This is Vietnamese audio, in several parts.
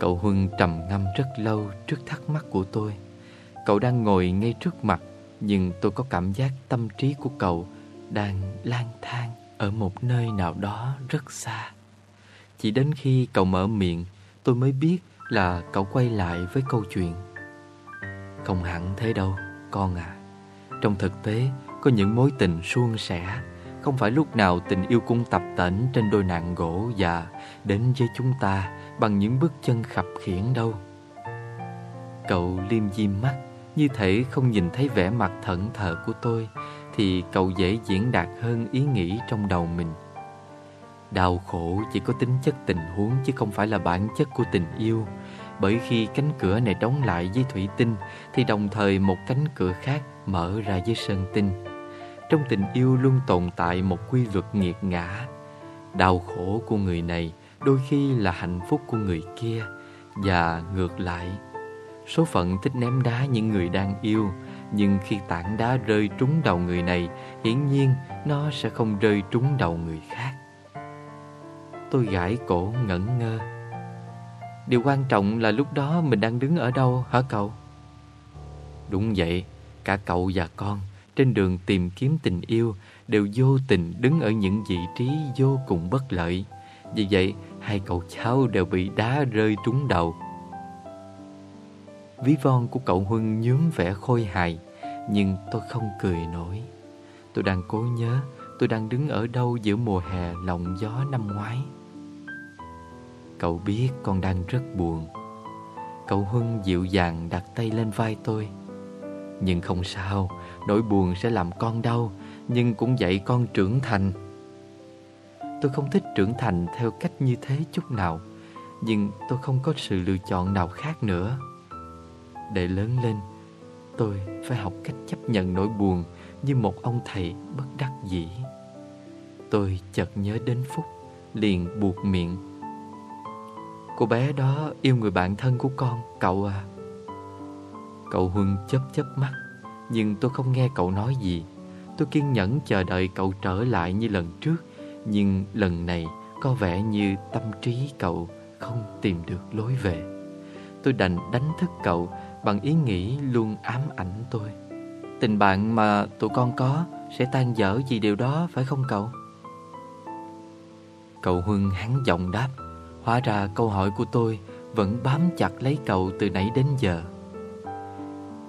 Cậu Huân trầm ngâm rất lâu trước thắc mắc của tôi. Cậu đang ngồi ngay trước mặt Nhưng tôi có cảm giác tâm trí của cậu Đang lang thang ở một nơi nào đó rất xa. Chỉ đến khi cậu mở miệng Tôi mới biết là cậu quay lại với câu chuyện. Không hẳn thế đâu, con à. Trong thực tế, có những mối tình suôn sẻ không phải lúc nào tình yêu cũng tập tễnh trên đôi nạn gỗ Và đến với chúng ta bằng những bước chân khập khiển đâu. Cậu liêm diêm mắt, Như thể không nhìn thấy vẻ mặt thẫn thờ của tôi, Thì cậu dễ diễn đạt hơn ý nghĩ trong đầu mình. Đau khổ chỉ có tính chất tình huống chứ không phải là bản chất của tình yêu, Bởi khi cánh cửa này đóng lại với thủy tinh, Thì đồng thời một cánh cửa khác mở ra với sơn tinh. Trong tình yêu luôn tồn tại một quy luật nghiệt ngã. Đau khổ của người này đôi khi là hạnh phúc của người kia Và ngược lại. Số phận thích ném đá những người đang yêu Nhưng khi tảng đá rơi trúng đầu người này Hiển nhiên nó sẽ không rơi trúng đầu người khác. Tôi gãi cổ ngẩn ngơ. Điều quan trọng là lúc đó mình đang đứng ở đâu hả cậu? Đúng vậy, cả cậu và con trên đường tìm kiếm tình yêu đều vô tình đứng ở những vị trí vô cùng bất lợi. Vì vậy, hai cậu cháu đều bị đá rơi trúng đầu. Ví von của cậu Huân nhướng vẻ khôi hài, nhưng tôi không cười nổi. Tôi đang cố nhớ tôi đang đứng ở đâu giữa mùa hè lộng gió năm ngoái. Cậu biết con đang rất buồn. Cậu Huân dịu dàng đặt tay lên vai tôi. Nhưng không sao, nỗi buồn sẽ làm con đau, nhưng cũng dạy con trưởng thành. Tôi không thích trưởng thành theo cách như thế chút nào Nhưng tôi không có sự lựa chọn nào khác nữa. Để lớn lên Tôi phải học cách chấp nhận nỗi buồn Như một ông thầy bất đắc dĩ. Tôi chợt nhớ đến Phúc Liền buộc miệng. Cô bé đó yêu người bạn thân của con Cậu à. Cậu Huân chớp chớp mắt. Nhưng tôi không nghe cậu nói gì. Tôi kiên nhẫn chờ đợi cậu trở lại như lần trước. Nhưng lần này có vẻ như tâm trí cậu không tìm được lối về. Tôi đành đánh thức cậu bằng ý nghĩ luôn ám ảnh tôi. Tình bạn mà tụi con có sẽ tan dở vì điều đó, phải không cậu? Cậu Huân hắn giọng đáp. Hóa ra câu hỏi của tôi vẫn bám chặt lấy cậu từ nãy đến giờ.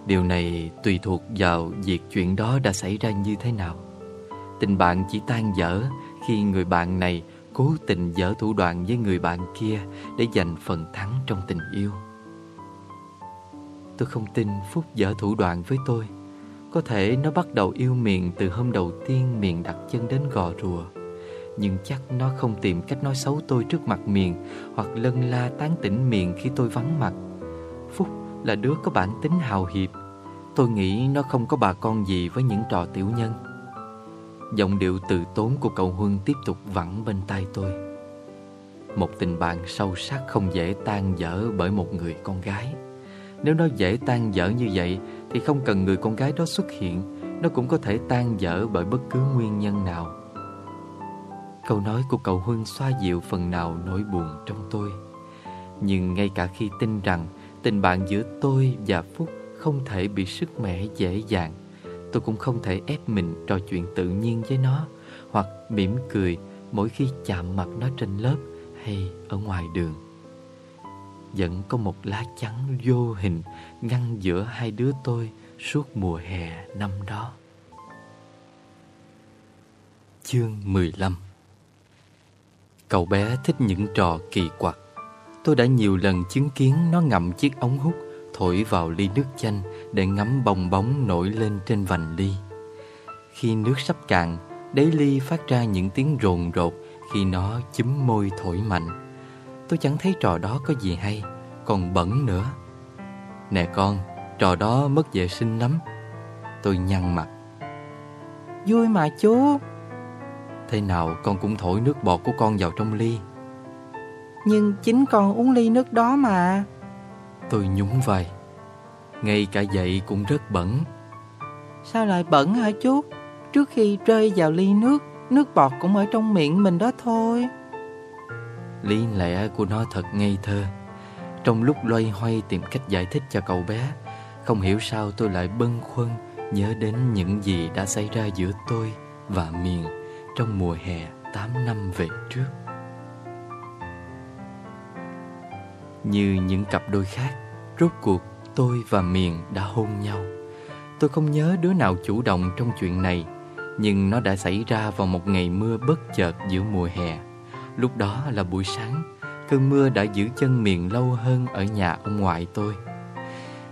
Điều này tùy thuộc vào việc chuyện đó đã xảy ra như thế nào Tình bạn chỉ tan dở khi người bạn này cố tình dở thủ đoạn với người bạn kia để giành phần thắng trong tình yêu. Tôi không tin Phúc dở thủ đoạn với tôi. Có thể nó bắt đầu yêu miền từ hôm đầu tiên miền đặt chân đến gò rùa. Nhưng chắc nó không tìm cách nói xấu tôi trước mặt miền hoặc lân la tán tỉnh miền khi tôi vắng mặt. Là đứa có bản tính hào hiệp. Tôi nghĩ nó không có bà con gì với những trò tiểu nhân. Giọng điệu từ tốn của cậu Huân tiếp tục vẳng bên tai tôi. Một tình bạn sâu sắc không dễ tan dở bởi một người con gái. Nếu nó dễ tan dở như vậy, Thì không cần người con gái đó xuất hiện. Nó cũng có thể tan dở bởi bất cứ nguyên nhân nào. Câu nói của cậu Huân xoa dịu phần nào nỗi buồn trong tôi. Nhưng ngay cả khi tin rằng Tình bạn giữa tôi và Phúc không thể bị sức mẻ dễ dàng. Tôi cũng không thể ép mình trò chuyện tự nhiên với nó, Hoặc mỉm cười mỗi khi chạm mặt nó trên lớp hay ở ngoài đường. Vẫn có một lá chắn vô hình ngăn giữa hai đứa tôi suốt mùa hè năm đó. Chương 15 Cậu bé thích những trò kỳ quặc. Tôi đã nhiều lần chứng kiến nó ngậm chiếc ống hút thổi vào ly nước chanh để ngắm bong bóng nổi lên trên vành ly. Khi nước sắp cạn, đáy ly phát ra những tiếng rồn rột khi nó chúm môi thổi mạnh. Tôi chẳng thấy trò đó có gì hay, còn bẩn nữa. Nè con, trò đó mất vệ sinh lắm. Tôi nhăn mặt. Vui mà chú. Thế nào con cũng thổi nước bọt của con vào trong ly. Nhưng chính con uống ly nước đó mà. Tôi nhún vai. Ngay cả vậy cũng rất bẩn. Sao lại bẩn hả chú? Trước khi rơi vào ly nước Nước bọt cũng ở trong miệng mình đó thôi. Lý lẽ của nó thật ngây thơ. Trong lúc loay hoay tìm cách giải thích cho cậu bé Không hiểu sao tôi lại bâng khuâng Nhớ đến những gì đã xảy ra giữa tôi và Miền Trong mùa hè 8 năm về trước Như những cặp đôi khác. Rốt cuộc, tôi và Miền đã hôn nhau. Tôi không nhớ đứa nào chủ động trong chuyện này, Nhưng nó đã xảy ra vào một ngày mưa bất chợt giữa mùa hè. Lúc đó là buổi sáng, Cơn mưa đã giữ chân Miền lâu hơn ở nhà ông ngoại tôi.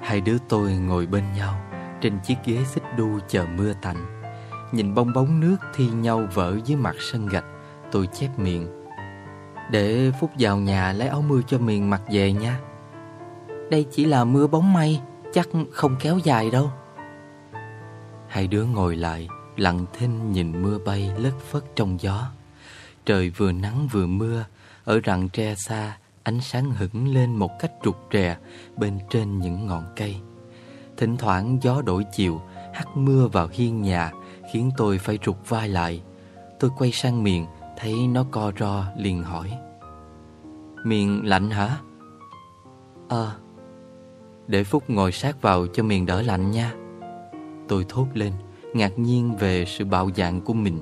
Hai đứa tôi ngồi bên nhau, Trên chiếc ghế xích đu chờ mưa tạnh. Nhìn bong bóng nước thi nhau vỡ dưới mặt sân gạch, Tôi chép miệng để Phúc vào nhà lấy áo mưa cho Miền mặc về nha. Đây chỉ là mưa bóng mây, Chắc không kéo dài đâu. Hai đứa ngồi lại, Lặng thinh nhìn mưa bay lất phất trong gió. Trời vừa nắng vừa mưa, Ở rặng tre xa, Ánh sáng hửng lên một cách rụt rè Bên trên những ngọn cây. Thỉnh thoảng gió đổi chiều, Hắt mưa vào hiên nhà, Khiến tôi phải rụt vai lại. Tôi quay sang miệng Thấy nó co ro liền hỏi. Miệng lạnh hả? Ờ. Để Phúc ngồi sát vào cho miệng đỡ lạnh nha. Tôi thốt lên, Ngạc nhiên về sự bạo dạn của mình.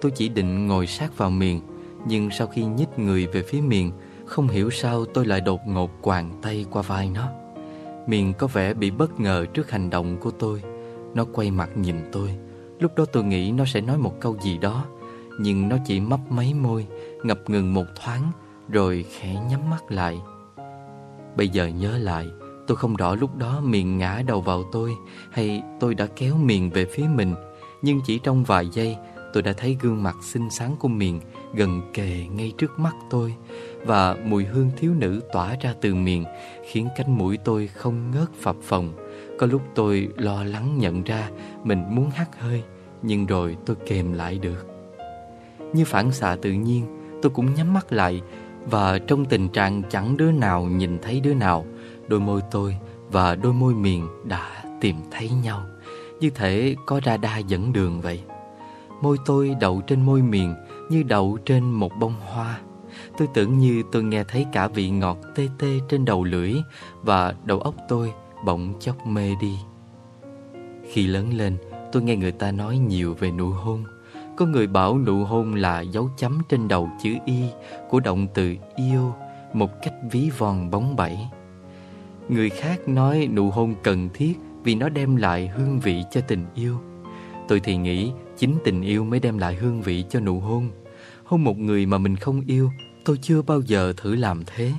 Tôi chỉ định ngồi sát vào miệng, Nhưng sau khi nhích người về phía miệng, Không hiểu sao tôi lại đột ngột quàng tay qua vai nó. Miệng có vẻ bị bất ngờ trước hành động của tôi. Nó quay mặt nhìn tôi. Lúc đó tôi nghĩ nó sẽ nói một câu gì đó. Nhưng nó chỉ mấp mấy môi, Ngập ngừng một thoáng, Rồi khẽ nhắm mắt lại. Bây giờ nhớ lại, Tôi không rõ lúc đó miệng ngã đầu vào tôi Hay tôi đã kéo miệng về phía mình, Nhưng chỉ trong vài giây, Tôi đã thấy gương mặt xinh xắn của miệng Gần kề ngay trước mắt tôi Và mùi hương thiếu nữ tỏa ra từ miệng Khiến cánh mũi tôi không ngớt phập phồng. Có lúc tôi lo lắng nhận ra Mình muốn hắt hơi, Nhưng rồi tôi kềm lại được. Như phản xạ tự nhiên, Tôi cũng nhắm mắt lại Và trong tình trạng chẳng đứa nào nhìn thấy đứa nào, Đôi môi tôi và đôi môi miền đã tìm thấy nhau. Như thể có radar dẫn đường vậy. Môi tôi đậu trên môi miền Như đậu trên một bông hoa. Tôi tưởng như tôi nghe thấy cả vị ngọt tê tê trên đầu lưỡi Và đầu óc tôi bỗng chốc mê đi. Khi lớn lên, tôi nghe người ta nói nhiều về nụ hôn. Có người bảo nụ hôn là dấu chấm trên đầu chữ Y Của động từ yêu Một cách ví von bóng bẩy Người khác nói nụ hôn cần thiết vì nó đem lại hương vị cho tình yêu. Tôi thì nghĩ chính tình yêu mới đem lại hương vị cho nụ hôn. Hôn một người mà mình không yêu, tôi chưa bao giờ thử làm thế.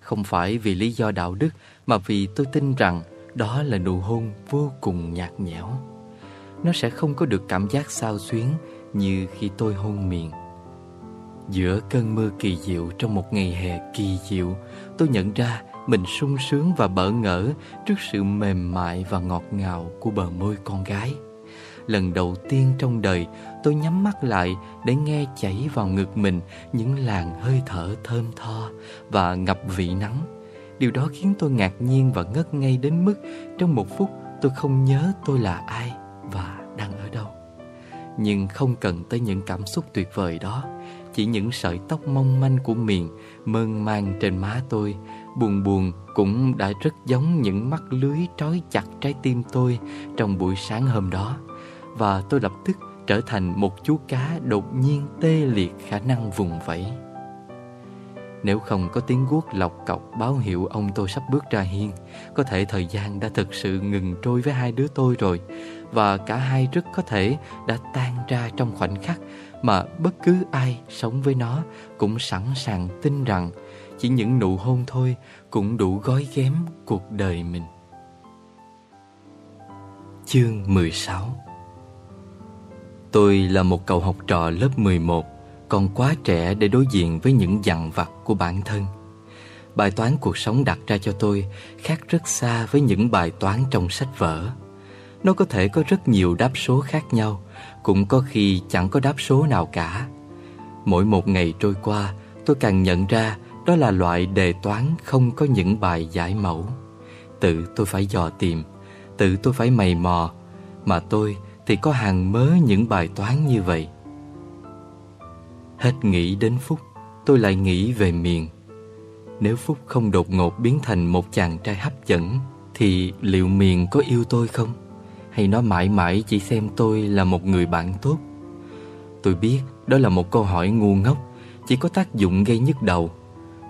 Không phải vì lý do đạo đức mà vì tôi tin rằng đó là nụ hôn vô cùng nhạt nhẽo. Nó sẽ không có được cảm giác sao xuyến như khi tôi hôn miệng. Giữa cơn mưa kỳ diệu trong một ngày hè kỳ diệu, tôi nhận ra mình sung sướng và bỡ ngỡ trước sự mềm mại và ngọt ngào của bờ môi con gái. Lần đầu tiên trong đời tôi nhắm mắt lại để nghe chảy vào ngực mình những làn hơi thở thơm tho và ngập vị nắng. Điều đó khiến tôi ngạc nhiên và ngất ngây đến mức trong một phút tôi không nhớ tôi là ai và. Nhưng không cần tới những cảm xúc tuyệt vời đó. Chỉ những sợi tóc mong manh của miền, Mơn mang trên má tôi. Buồn buồn cũng đã rất giống những mắt lưới trói chặt trái tim tôi trong buổi sáng hôm đó. Và tôi lập tức trở thành một chú cá đột nhiên tê liệt khả năng vùng vẫy. Nếu không có tiếng guốc lọc cọc báo hiệu ông tôi sắp bước ra hiên, Có thể thời gian đã thực sự ngừng trôi với hai đứa tôi rồi. Và cả hai rất có thể đã tan ra trong khoảnh khắc Mà bất cứ ai sống với nó cũng sẵn sàng tin rằng chỉ những nụ hôn thôi cũng đủ gói ghém cuộc đời mình. Chương 16 Tôi là một cậu học trò lớp 11, còn quá trẻ để đối diện với những dằn vặt của bản thân. Bài toán cuộc sống đặt ra cho tôi khác rất xa với những bài toán trong sách vở. Nó có thể có rất nhiều đáp số khác nhau, cũng có khi chẳng có đáp số nào cả. Mỗi một ngày trôi qua, tôi càng nhận ra đó là loại đề toán không có những bài giải mẫu Tự tôi phải dò tìm Tự tôi phải mày mò Mà tôi thì có hàng mớ những bài toán như vậy Hết nghĩ đến phúc Tôi lại nghĩ về miền Nếu Phúc không đột ngột biến thành một chàng trai hấp dẫn Thì liệu Miền có yêu tôi không? Hay nó mãi mãi chỉ xem tôi là một người bạn tốt? Tôi biết đó là một câu hỏi ngu ngốc Chỉ có tác dụng gây nhức đầu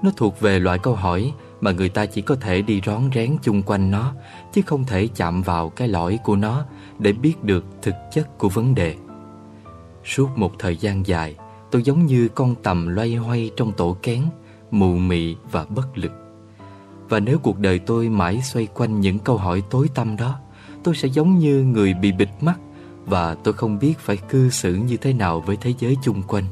Nó thuộc về loại câu hỏi mà người ta chỉ có thể đi rón rén chung quanh nó chứ không thể chạm vào cái lõi của nó để biết được thực chất của vấn đề. Suốt một thời gian dài, tôi giống như con tầm loay hoay trong tổ kén, mù mị và bất lực. Và nếu cuộc đời tôi mãi xoay quanh những câu hỏi tối tăm đó, tôi sẽ giống như người bị bịt mắt và tôi không biết phải cư xử như thế nào với thế giới chung quanh.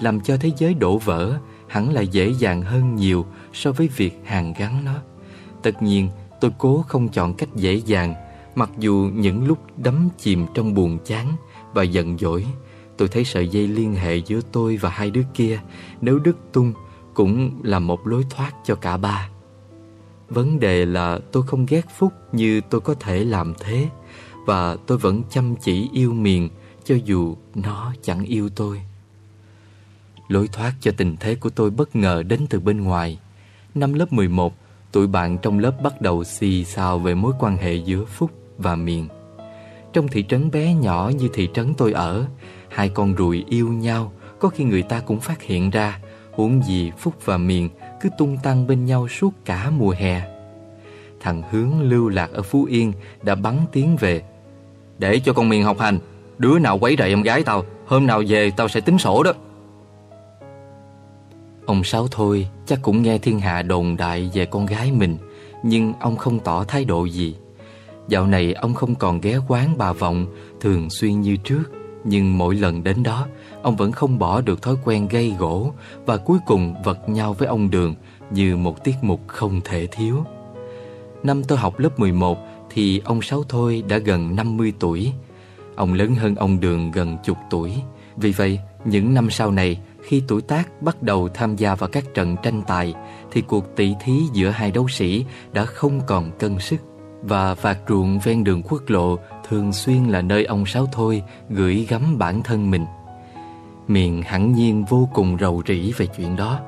Làm cho thế giới đổ vỡ hẳn là dễ dàng hơn nhiều so với việc hàn gắn nó. Tất nhiên, tôi cố không chọn cách dễ dàng, mặc dù những lúc đắm chìm trong buồn chán và giận dỗi, tôi thấy sợi dây liên hệ giữa tôi và hai đứa kia nếu đứt tung cũng là một lối thoát cho cả ba. Vấn đề là tôi không ghét Phúc như tôi có thể làm thế và tôi vẫn chăm chỉ yêu miền cho dù nó chẳng yêu tôi. Lối thoát cho tình thế của tôi bất ngờ đến từ bên ngoài. Năm lớp 11, tụi bạn trong lớp bắt đầu xì xào về mối quan hệ giữa Phúc và Miền. Trong thị trấn bé nhỏ như thị trấn tôi ở, hai con ruồi yêu nhau, có khi người ta cũng phát hiện ra, huống gì Phúc và Miền cứ tung tăng bên nhau suốt cả mùa hè. Thằng Hướng lưu lạc ở Phú Yên đã bắn tiếng về. Để cho con Miền học hành, đứa nào quấy rầy em gái tao, hôm nào về tao sẽ tính sổ đó. Ông Sáu thôi chắc cũng nghe thiên hạ đồn đại về con gái mình Nhưng ông không tỏ thái độ gì Dạo này ông không còn ghé quán bà Vọng thường xuyên như trước nhưng mỗi lần đến đó, Ông vẫn không bỏ được thói quen gây gỗ Và cuối cùng vật nhau với ông Đường Như một tiết mục không thể thiếu. Năm tôi học lớp 11 Thì ông Sáu Thôi đã gần 50 tuổi. Ông lớn hơn ông Đường gần chục tuổi. Vì vậy, những năm sau này, khi tuổi tác bắt đầu tham gia vào các trận tranh tài, thì cuộc tỷ thí giữa hai đấu sĩ đã không còn cân sức. Và vạt ruộng ven đường quốc lộ thường xuyên là nơi ông Sáu Thôi gửi gắm bản thân mình. Miền hẳn nhiên vô cùng rầu rĩ về chuyện đó.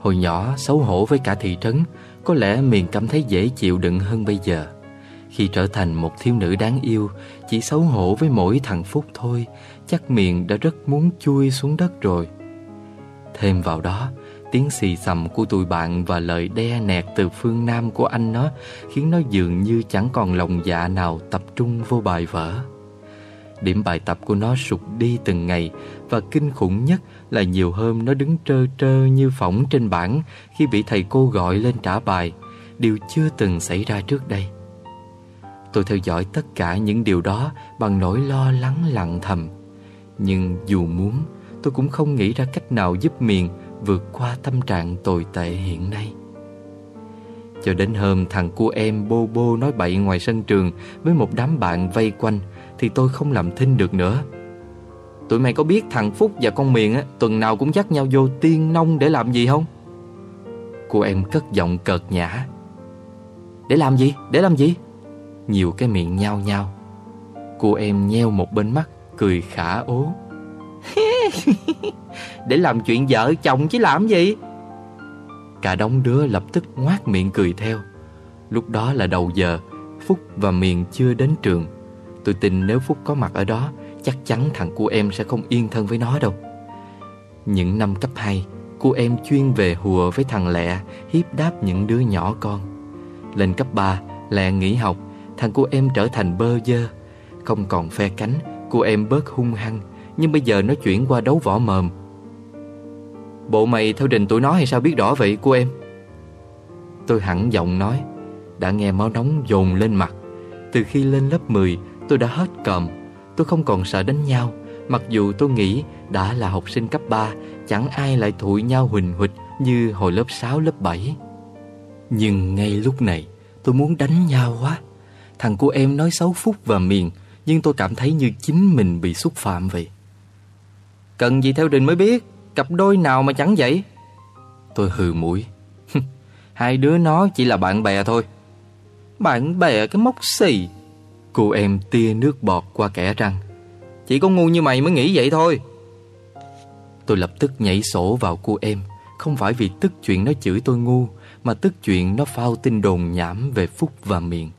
Hồi nhỏ xấu hổ với cả thị trấn, có lẽ Miền cảm thấy dễ chịu đựng hơn bây giờ. Khi trở thành một thiếu nữ đáng yêu, chỉ xấu hổ với mỗi thằng Phúc thôi, chắc Miền đã rất muốn chui xuống đất rồi. Thêm vào đó, tiếng xì xầm của tụi bạn và lời đe nẹt từ phương Nam của anh nó khiến nó dường như chẳng còn lòng dạ nào tập trung vô bài vở. Điểm bài tập của nó sụt đi từng ngày và kinh khủng nhất là nhiều hôm nó đứng trơ trơ như phỏng trên bảng khi bị thầy cô gọi lên trả bài, điều chưa từng xảy ra trước đây. Tôi theo dõi tất cả những điều đó bằng nỗi lo lắng lặng thầm. Nhưng dù muốn, tôi cũng không nghĩ ra cách nào giúp Miền vượt qua tâm trạng tồi tệ hiện nay. Cho đến hôm thằng cu em bô bô nói bậy ngoài sân trường với một đám bạn vây quanh thì tôi không làm thinh được nữa. Tụi mày có biết thằng Phúc và con Miền á, tuần nào cũng dắt nhau vô tiên nông để làm gì không? Cô em cất giọng cợt nhã. Để làm gì? Để làm gì? Nhiều cái miệng nhao nhao. Cô em nheo một bên mắt, cười khả ố. Để làm chuyện vợ chồng chứ làm gì? Cả đống đứa lập tức ngoác miệng cười theo. Lúc đó là đầu giờ, Phúc và Miền chưa đến trường. Tôi tin nếu Phúc có mặt ở đó, Chắc chắn thằng của em sẽ không yên thân với nó đâu. Những năm cấp 2 Cô em chuyên về hùa với thằng Lẹ, Hiếp đáp những đứa nhỏ con. Lên cấp 3 Lẹ nghỉ học, Thằng cô em trở thành bơ dơ. Không còn phe cánh Cô em bớt hung hăng nhưng bây giờ nó chuyển qua đấu võ mồm. Bộ mày theo đình tụi nó hay sao biết rõ vậy cô em? Tôi hẳn giọng nói Đã nghe máu nóng dồn lên mặt. Từ khi lên lớp 10 Tôi đã hết cầm Tôi không còn sợ đánh nhau. Mặc dù tôi nghĩ đã là học sinh cấp 3 Chẳng ai lại thụi nhau huỳnh huỵch Như hồi lớp 6, lớp 7 Nhưng ngay lúc này Tôi muốn đánh nhau quá. Thằng cô em nói xấu Phúc và Miền Nhưng tôi cảm thấy như chính mình bị xúc phạm vậy. Cần gì theo đình mới biết Cặp đôi nào mà chẳng vậy? Tôi hừ mũi. Hai đứa nó chỉ là bạn bè thôi. Bạn bè cái mốc xì. Cô em tia nước bọt qua kẻ răng. Chỉ có ngu như mày mới nghĩ vậy thôi. Tôi lập tức nhảy sổ vào cô em. Không phải vì tức chuyện nó chửi tôi ngu Mà tức chuyện nó phao tin đồn nhảm về Phúc và miệng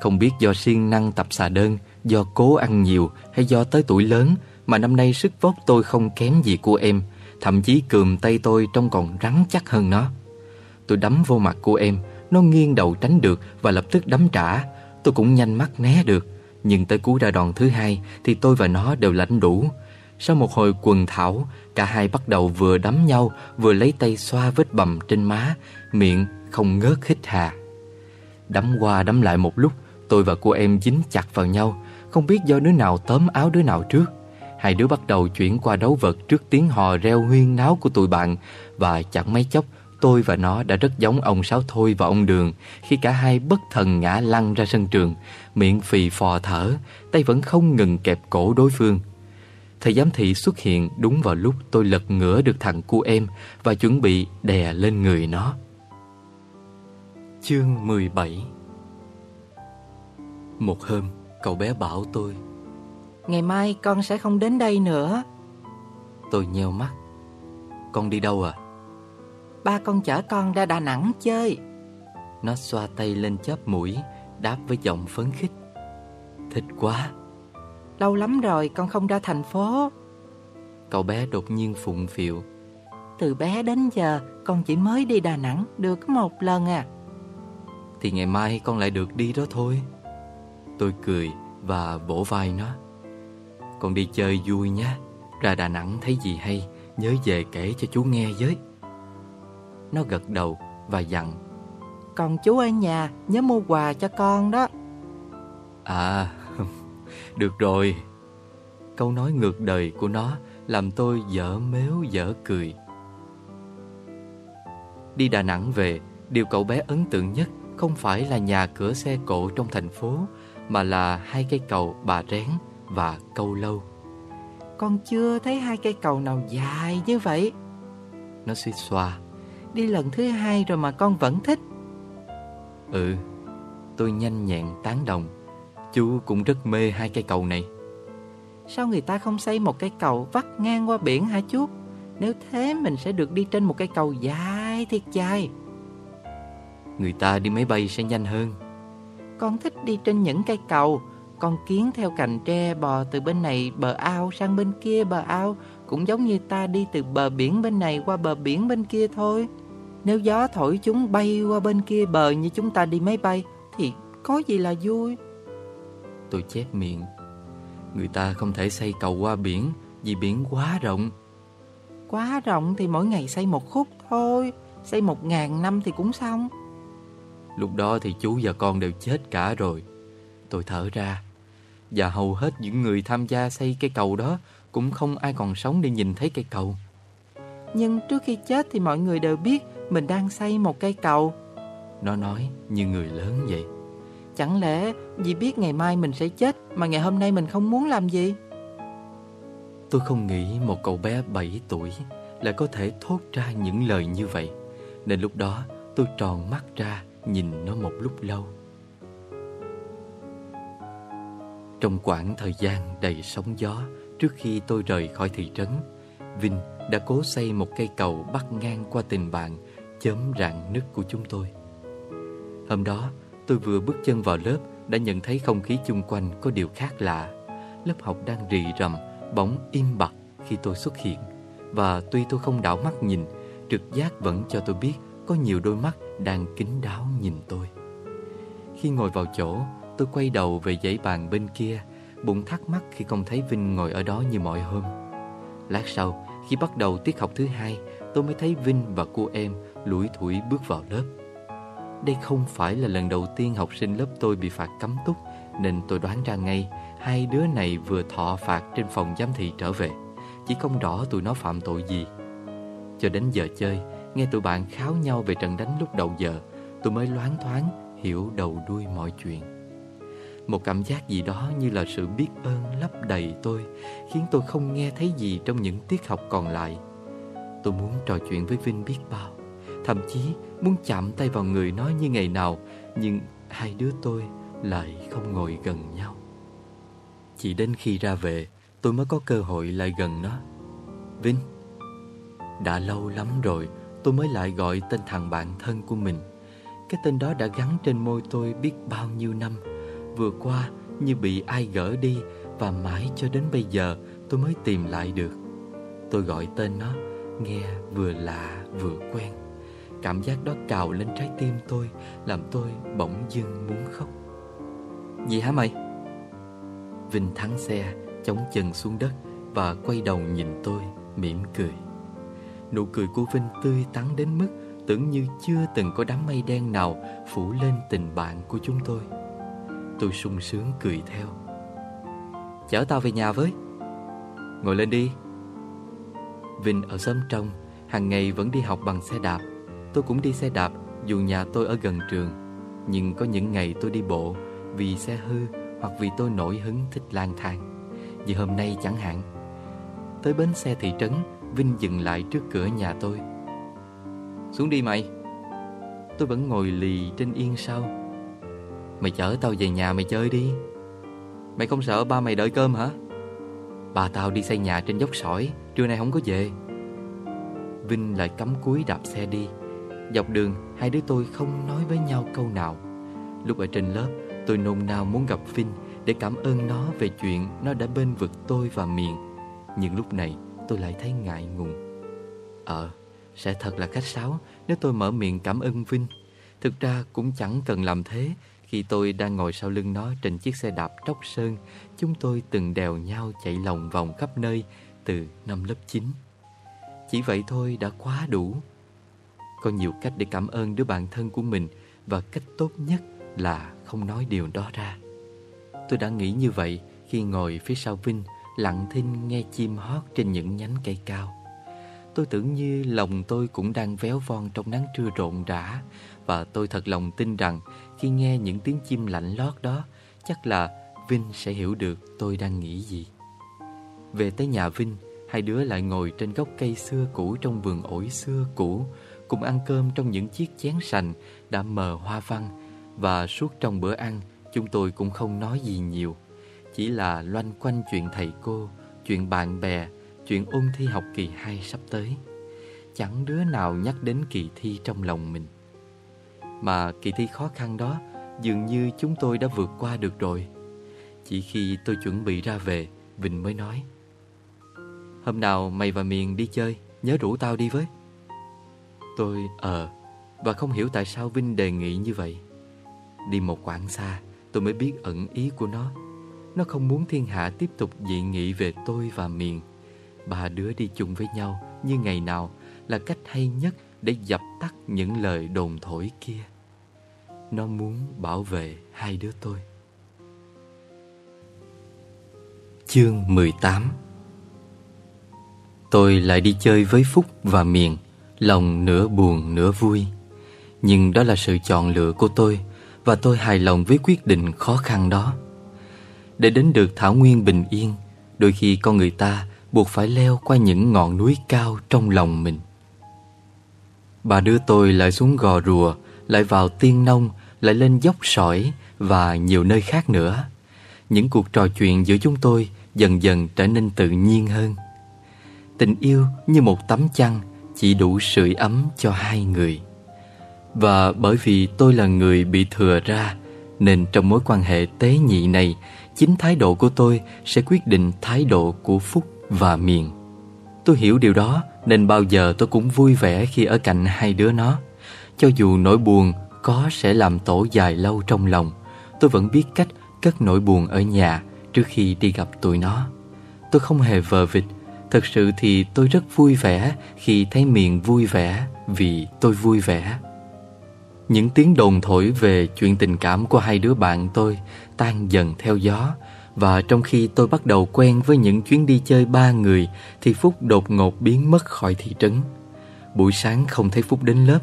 Không biết do siêng năng tập xà đơn Do cố ăn nhiều hay do tới tuổi lớn mà năm nay sức vóc tôi không kém gì của em, Thậm chí cườm tay tôi trông còn rắn chắc hơn nó. Tôi đấm vô mặt cô em, Nó nghiêng đầu tránh được và lập tức đấm trả. Tôi cũng nhanh mắt né được, Nhưng tới cú ra đòn thứ hai Thì tôi và nó đều lãnh đủ. Sau một hồi quần thảo, Cả hai bắt đầu vừa đấm nhau, Vừa lấy tay xoa vết bầm trên má, Miệng không ngớt hít hà. Đấm qua đấm lại một lúc, Tôi và cô em dính chặt vào nhau. Không biết do đứa nào tóm áo đứa nào trước. Hai đứa bắt đầu chuyển qua đấu vật Trước tiếng hò reo huyên náo của tụi bạn. Và chẳng mấy chốc Tôi và nó đã rất giống ông Sáu Thôi và ông Đường Khi cả hai bất thần ngã lăn ra sân trường. Miệng phì phò thở Tay vẫn không ngừng kẹp cổ đối phương. Thầy giám thị xuất hiện đúng vào lúc tôi lật ngửa được thằng cu em Và chuẩn bị đè lên người nó. Chương 17 Một hôm, cậu bé bảo tôi Ngày mai con sẽ không đến đây nữa. Tôi nheo mắt. Con đi đâu à? Ba con chở con ra Đà Nẵng chơi. Nó xoa tay lên chớp mũi Đáp với giọng phấn khích. Thích quá. Lâu lắm rồi con không ra thành phố. Cậu bé đột nhiên phụng phịu Từ bé đến giờ con chỉ mới đi Đà Nẵng được một lần à. Thì ngày mai con lại được đi đó thôi. Tôi cười và vỗ vai nó Con đi chơi vui nhé Ra Đà Nẵng thấy gì hay Nhớ về kể cho chú nghe với. Nó gật đầu và dặn Còn chú ở nhà nhớ mua quà cho con đó. À Được rồi. Câu nói ngược đời của nó Làm tôi dở méo dở cười. Đi Đà Nẵng về Điều cậu bé ấn tượng nhất Không phải là nhà cửa xe cộ trong thành phố Mà là hai cây cầu bà rén và câu lâu. Con chưa thấy hai cây cầu nào dài như vậy. Nó suýt xoa. Đi lần thứ hai rồi mà con vẫn thích. Ừ Tôi nhanh nhẹn tán đồng. Chú cũng rất mê hai cây cầu này. Sao người ta không xây một cây cầu vắt ngang qua biển hả chú? Nếu thế mình sẽ được đi trên một cây cầu dài thiệt dài. Người ta đi máy bay sẽ nhanh hơn. Con thích đi trên những cây cầu Con kiến theo cành tre bò từ bên này bờ ao sang bên kia bờ ao Cũng giống như ta đi từ bờ biển bên này qua bờ biển bên kia thôi. Nếu gió thổi chúng bay qua bên kia bờ như chúng ta đi máy bay Thì có gì là vui? Tôi chép miệng. Người ta không thể xây cầu qua biển Vì biển quá rộng. Quá rộng thì mỗi ngày xây một khúc thôi Xây một ngàn năm thì cũng xong. Lúc đó thì chú và con đều chết cả rồi. Tôi thở ra Và hầu hết những người tham gia xây cây cầu đó Cũng không ai còn sống để nhìn thấy cây cầu. Nhưng trước khi chết thì mọi người đều biết Mình đang xây một cây cầu. Nó nói như người lớn vậy. Chẳng lẽ vì biết ngày mai mình sẽ chết Mà ngày hôm nay mình không muốn làm gì? Tôi không nghĩ một cậu bé 7 tuổi Lại có thể thốt ra những lời như vậy. Nên lúc đó tôi tròn mắt ra Nhìn nó một lúc lâu Trong quãng thời gian đầy sóng gió, Trước khi tôi rời khỏi thị trấn, Vinh đã cố xây một cây cầu bắt ngang qua tình bạn, Chớm rạn nứt của chúng tôi. Hôm đó, tôi vừa bước chân vào lớp Đã nhận thấy không khí chung quanh có điều khác lạ. Lớp học đang rì rầm Bỗng im bặt khi tôi xuất hiện. Và tuy tôi không đảo mắt nhìn, Trực giác vẫn cho tôi biết Có nhiều đôi mắt đang kín đáo nhìn tôi. Khi ngồi vào chỗ Tôi quay đầu về dãy bàn bên kia, Bụng thắc mắc khi không thấy Vinh ngồi ở đó như mọi hôm. Lát sau, Khi bắt đầu tiết học thứ hai, Tôi mới thấy Vinh và cô em lủi thủi bước vào lớp. Đây không phải là lần đầu tiên học sinh lớp tôi bị phạt cấm túc, Nên tôi đoán ra ngay, Hai đứa này vừa thọ phạt trên phòng giám thị trở về. Chỉ không rõ tụi nó phạm tội gì. Cho đến giờ chơi, Nghe tụi bạn kháo nhau về trận đánh lúc đầu giờ, Tôi mới loáng thoáng hiểu đầu đuôi mọi chuyện. Một cảm giác gì đó như là sự biết ơn lấp đầy tôi, Khiến tôi không nghe thấy gì trong những tiết học còn lại. Tôi muốn trò chuyện với Vinh biết bao, Thậm chí muốn chạm tay vào người nó như ngày nào, Nhưng hai đứa tôi lại không ngồi gần nhau. Chỉ đến khi ra về, Tôi mới có cơ hội lại gần nó. Vinh, Đã lâu lắm rồi, tôi mới lại gọi tên thằng bạn thân của mình. Cái tên đó đã gắn trên môi tôi biết bao nhiêu năm. Vừa qua như bị ai gỡ đi Và mãi cho đến bây giờ tôi mới tìm lại được. Tôi gọi tên nó, Nghe vừa lạ vừa quen. Cảm giác đó cào lên trái tim tôi, Làm tôi bỗng dưng muốn khóc. Gì hả mày? Vinh thắng xe, Chống chân xuống đất Và quay đầu nhìn tôi, mỉm cười. Nụ cười của Vinh tươi tắn đến mức Tưởng như chưa từng có đám mây đen nào Phủ lên tình bạn của chúng tôi. Tôi sung sướng cười theo. Chở tao về nhà với. Ngồi lên đi. Vinh ở xóm trong, hàng ngày vẫn đi học bằng xe đạp. Tôi cũng đi xe đạp, dù nhà tôi ở gần trường. Nhưng có những ngày tôi đi bộ Vì xe hư hoặc vì tôi nổi hứng thích lang thang. Như hôm nay chẳng hạn. Tới bến xe thị trấn, Vinh dừng lại trước cửa nhà tôi. Xuống đi mày. Tôi vẫn ngồi lì trên yên sau. Mày chở tao về nhà mày chơi đi. Mày không sợ ba mày đợi cơm hả? Bà tao đi xây nhà trên dốc sỏi, Trưa nay không có về. Vinh lại cắm cúi đạp xe đi. Dọc đường, hai đứa tôi không nói với nhau câu nào. Lúc ở trên lớp, Tôi nôn nao muốn gặp Vinh Để cảm ơn nó về chuyện Nó đã bên vực tôi và Miền Nhưng lúc này, tôi lại thấy ngại ngùng. Ờ Sẽ thật là khách sáo Nếu tôi mở miệng cảm ơn Vinh. Thực ra cũng chẳng cần làm thế khi tôi đang ngồi sau lưng nó Trên chiếc xe đạp tróc sơn, Chúng tôi từng đèo nhau chạy lòng vòng khắp nơi Từ năm lớp 9 Chỉ vậy thôi đã quá đủ. Có nhiều cách để cảm ơn đứa bạn thân của mình Và cách tốt nhất là không nói điều đó ra. Tôi đã nghĩ như vậy khi ngồi phía sau Vinh, Lặng thinh nghe chim hót trên những nhánh cây cao. Tôi tưởng như lòng tôi cũng đang véo von trong nắng trưa rộn rã Và tôi thật lòng tin rằng khi nghe những tiếng chim lạnh lót đó Chắc là Vinh sẽ hiểu được tôi đang nghĩ gì. Về tới nhà Vinh Hai đứa lại ngồi trên gốc cây xưa cũ trong vườn ổi xưa cũ Cùng ăn cơm trong những chiếc chén sành đã mờ hoa văn Và suốt trong bữa ăn chúng tôi cũng không nói gì nhiều. Chỉ là loanh quanh chuyện thầy cô, chuyện bạn bè, chuyện ôn thi học kỳ 2 sắp tới. Chẳng đứa nào nhắc đến kỳ thi trong lòng mình. Mà kỳ thi khó khăn đó dường như chúng tôi đã vượt qua được rồi. Chỉ khi tôi chuẩn bị ra về, Vinh mới nói, Hôm nào mày và Miền đi chơi, Nhớ rủ tao đi với. Tôi ờ Và không hiểu tại sao Vinh đề nghị như vậy. Đi một quãng xa, Tôi mới biết ẩn ý của nó. Nó không muốn thiên hạ tiếp tục dị nghị về tôi và Miền. Ba đứa đi chung với nhau Như ngày nào Là cách hay nhất để dập tắt những lời đồn thổi kia. Nó muốn bảo vệ hai đứa tôi. Chương 18 Tôi lại đi chơi với Phúc và Miền, Lòng nửa buồn nửa vui. Nhưng đó là sự chọn lựa của tôi, Và tôi hài lòng với quyết định khó khăn đó. Để đến được Thảo Nguyên bình yên, Đôi khi con người ta buộc phải leo qua những ngọn núi cao trong lòng mình. Bà đưa tôi lại xuống gò rùa, Lại vào tiên nông lại lên dốc sỏi Và nhiều nơi khác nữa. Những cuộc trò chuyện giữa chúng tôi Dần dần trở nên tự nhiên hơn. Tình yêu như một tấm chăn Chỉ đủ sưởi ấm cho hai người. Và bởi vì tôi là người bị thừa ra, Nên trong mối quan hệ tế nhị này, Chính thái độ của tôi sẽ quyết định thái độ của Phúc và Miền. Tôi hiểu điều đó, Nên bao giờ tôi cũng vui vẻ khi ở cạnh hai đứa nó. Cho dù nỗi buồn có sẽ làm tổ dài lâu trong lòng. Tôi vẫn biết cách cất nỗi buồn ở nhà Trước khi đi gặp tụi nó. Tôi không hề vờ vịt. Thật sự thì tôi rất vui vẻ Khi thấy miệng vui vẻ, Vì tôi vui vẻ. Những tiếng đồn thổi về chuyện tình cảm của hai đứa bạn tôi Tan dần theo gió, và trong khi tôi bắt đầu quen với những chuyến đi chơi ba người Thì Phúc đột ngột biến mất khỏi thị trấn. Buổi sáng không thấy Phúc đến lớp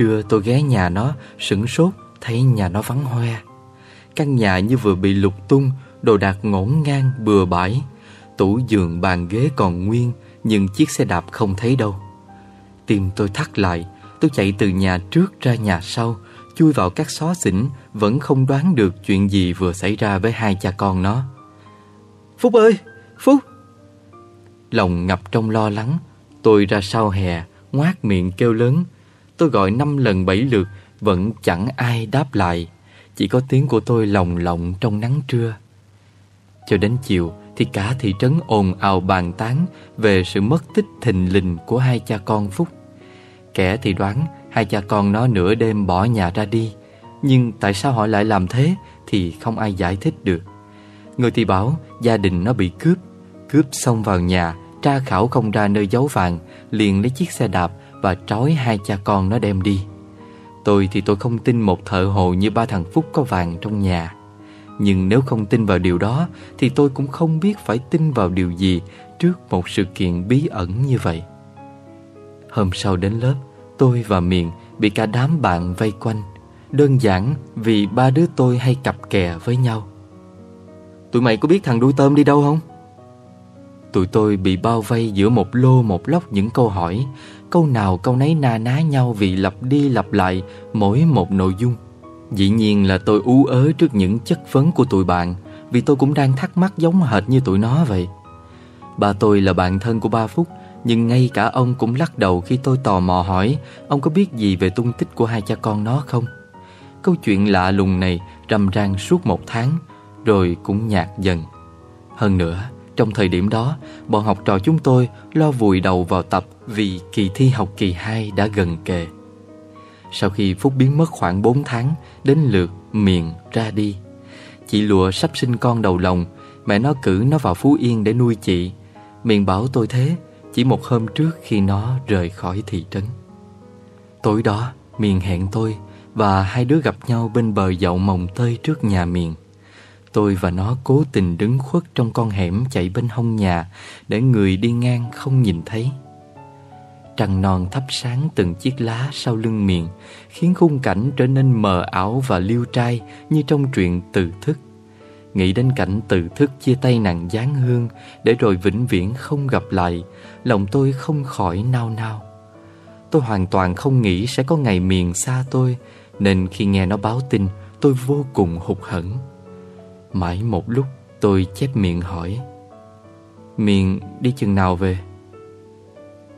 Trưa tôi ghé nhà nó sửng sốt Thấy nhà nó vắng hoe Căn nhà như vừa bị lục tung Đồ đạc ngổn ngang bừa bãi Tủ giường bàn ghế còn nguyên Nhưng chiếc xe đạp không thấy đâu Tim tôi thắt lại Tôi chạy từ nhà trước ra nhà sau Chui vào các xó xỉnh Vẫn không đoán được chuyện gì vừa xảy ra với hai cha con nó Phúc ơi! Phúc! Lòng ngập trong lo lắng Tôi ra sau hè, ngoác miệng kêu lớn. Tôi gọi năm lần bảy lượt, vẫn chẳng ai đáp lại. Chỉ có tiếng của tôi lồng lộng trong nắng trưa. Cho đến chiều thì cả thị trấn ồn ào bàn tán về sự mất tích thình lình của hai cha con Phúc. Kẻ thì đoán hai cha con nó nửa đêm bỏ nhà ra đi. Nhưng tại sao họ lại làm thế thì không ai giải thích được. Người thì bảo gia đình nó bị cướp, cướp xong vào nhà, tra khảo không ra nơi giấu vàng, liền lấy chiếc xe đạp và trói hai cha con nó đem đi. Tôi thì tôi không tin một thợ hồ như ba thằng Phúc có vàng trong nhà. Nhưng nếu không tin vào điều đó thì tôi cũng không biết phải tin vào điều gì trước một sự kiện bí ẩn như vậy. Hôm sau đến lớp, tôi và Miền bị cả đám bạn vây quanh. Đơn giản vì ba đứa tôi hay cặp kè với nhau. Tụi mày có biết thằng đuôi tôm đi đâu không? Tụi tôi bị bao vây giữa một lô một lóc những câu hỏi Câu nào câu nấy na ná nhau vì lặp đi lặp lại mỗi một nội dung. Dĩ nhiên là tôi ú ớ trước những chất vấn của tụi bạn, Vì tôi cũng đang thắc mắc giống hệt như tụi nó vậy. Ba tôi là bạn thân của ba Phúc, Nhưng ngay cả ông cũng lắc đầu khi tôi tò mò hỏi, Ông có biết gì về tung tích của hai cha con nó không? Câu chuyện lạ lùng này rầm rang suốt một tháng, Rồi cũng nhạt dần. Hơn nữa trong thời điểm đó, bọn học trò chúng tôi lo vùi đầu vào tập vì kỳ thi học kỳ 2 đã gần kề. Sau khi Phúc biến mất khoảng 4 tháng, đến lượt miền ra đi. Chị Lụa sắp sinh con đầu lòng, mẹ nó cử nó vào Phú Yên để nuôi chị. Miền bảo tôi thế, chỉ một hôm trước khi nó rời khỏi thị trấn. Tối đó, Miền hẹn tôi và hai đứa gặp nhau bên bờ dậu mồng tơi trước nhà Miền. Tôi và nó cố tình đứng khuất trong con hẻm chạy bên hông nhà để người đi ngang không nhìn thấy. Trăng non thắp sáng từng chiếc lá sau lưng miền, khiến khung cảnh trở nên mờ ảo và liêu trai như trong truyện từ thức. Nghĩ đến cảnh từ thức chia tay nàng giáng hương để rồi vĩnh viễn không gặp lại, lòng tôi không khỏi nao nao. Tôi hoàn toàn không nghĩ sẽ có ngày miền xa tôi, nên khi nghe nó báo tin, tôi vô cùng hụt hẫng. Mãi một lúc tôi chép miệng hỏi, Miền đi chừng nào về?